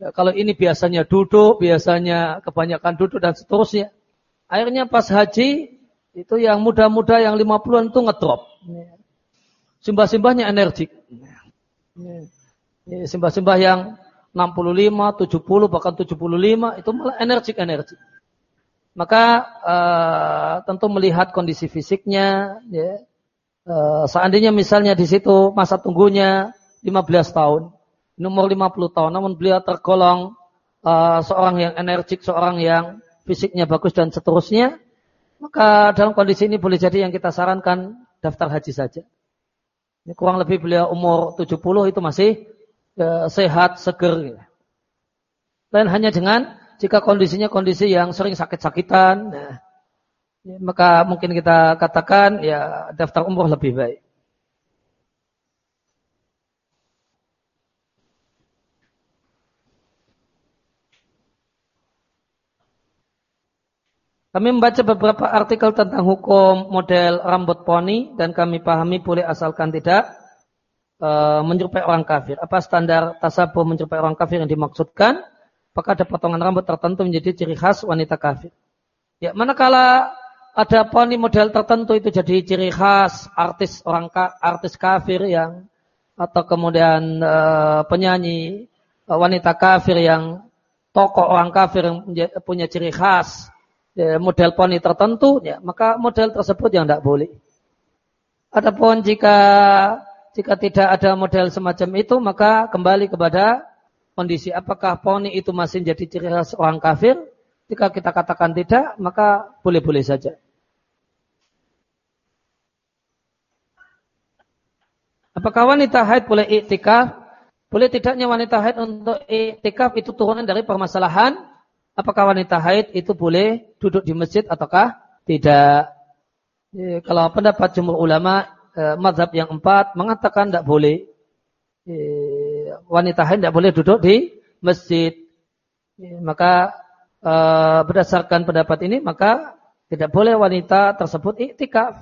ya, kalau ini biasanya duduk, biasanya kebanyakan duduk dan seterusnya. Akhirnya pas haji, itu yang muda-muda yang 50-an itu ngedrop. Simbah-simbahnya energik. Simbah-simbah yang 65, 70, bahkan 75 itu malah energik-energik. Maka uh, tentu melihat kondisi fisiknya, ya. Uh, seandainya misalnya di situ masa tunggunya 15 tahun, nomor 50 tahun, namun beliau tergolong uh, seorang yang energik, seorang yang fisiknya bagus dan seterusnya, maka dalam kondisi ini boleh jadi yang kita sarankan daftar haji saja. Kurang lebih beliau umur 70 itu masih e, sehat, seger. Lain hanya dengan jika kondisinya kondisi yang sering sakit-sakitan, nah, ya, maka mungkin kita katakan ya daftar umroh lebih baik. Kami membaca beberapa artikel tentang hukum model rambut poni dan kami pahami boleh asalkan tidak e, menyerupai orang kafir. Apa standar tasabuh menyerupai orang kafir yang dimaksudkan? Apakah ada potongan rambut tertentu menjadi ciri khas wanita kafir? Ya, manakala ada poni model tertentu itu jadi ciri khas artis orang ka, artis kafir yang atau kemudian e, penyanyi e, wanita kafir yang tokoh orang kafir yang punya ciri khas ya, model poni tertentu, ya, maka model tersebut yang tidak boleh. Adapun jika jika tidak ada model semacam itu, maka kembali kepada kondisi apakah poni itu masih jadi ciri khas orang kafir. Jika kita katakan tidak, maka boleh-boleh saja. Apakah wanita haid boleh iktikaf? Boleh tidaknya wanita haid untuk iktikaf itu turunan dari permasalahan apakah wanita haid itu boleh duduk di masjid ataukah tidak? E, kalau pendapat jumhur ulama e, mazhab yang empat mengatakan tidak boleh e, wanita haid tidak boleh duduk di masjid. E, maka e, berdasarkan pendapat ini maka tidak boleh wanita tersebut iktikaf.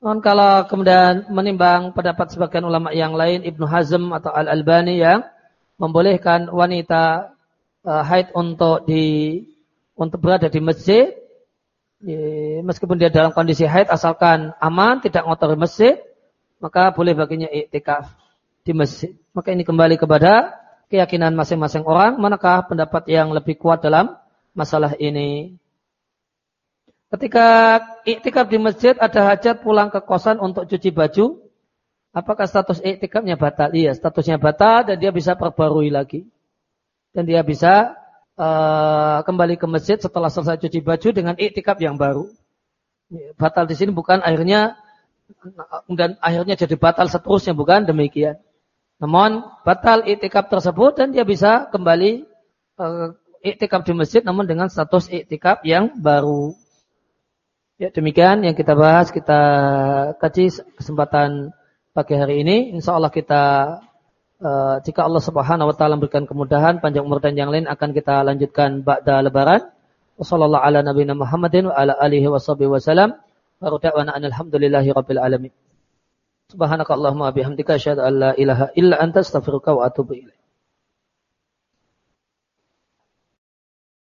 Dan kalau kemudian menimbang pendapat sebagian ulama yang lain Ibnu Hazm atau Al Albani yang membolehkan wanita uh, haid untuk di untuk berada di masjid. Meskipun dia dalam kondisi haid asalkan aman tidak ngotori masjid maka boleh baginya iktikaf di masjid. Maka ini kembali kepada keyakinan masing-masing orang manakah pendapat yang lebih kuat dalam masalah ini? Ketika iktikaf di masjid ada hajat pulang ke kosan untuk cuci baju. Apakah status iktikafnya batal? Iya statusnya batal dan dia bisa perbarui lagi dan dia bisa uh, kembali ke masjid setelah selesai cuci baju dengan iktikaf yang baru. Batal di sini bukan akhirnya dan akhirnya jadi batal seterusnya bukan demikian. Namun batal iktikaf tersebut dan dia bisa kembali uh, iktikaf di masjid namun dengan status iktikaf yang baru. Ya demikian yang kita bahas kita kaji kesempatan pagi hari ini. Insya Allah kita Uh, jika Allah Subhanahu wa taala memberikan kemudahan panjang umur dan yang lain akan kita lanjutkan ba'da lebaran. Wassallallahu ala nabiyina Muhammadin wa ala alihi washabihi wasallam. Wa alhamdulillahi rabbil alamin. Subhanakallahumma bihamdika asyhadu an la ilaha illa anta astaghfiruka wa atubu ilaik.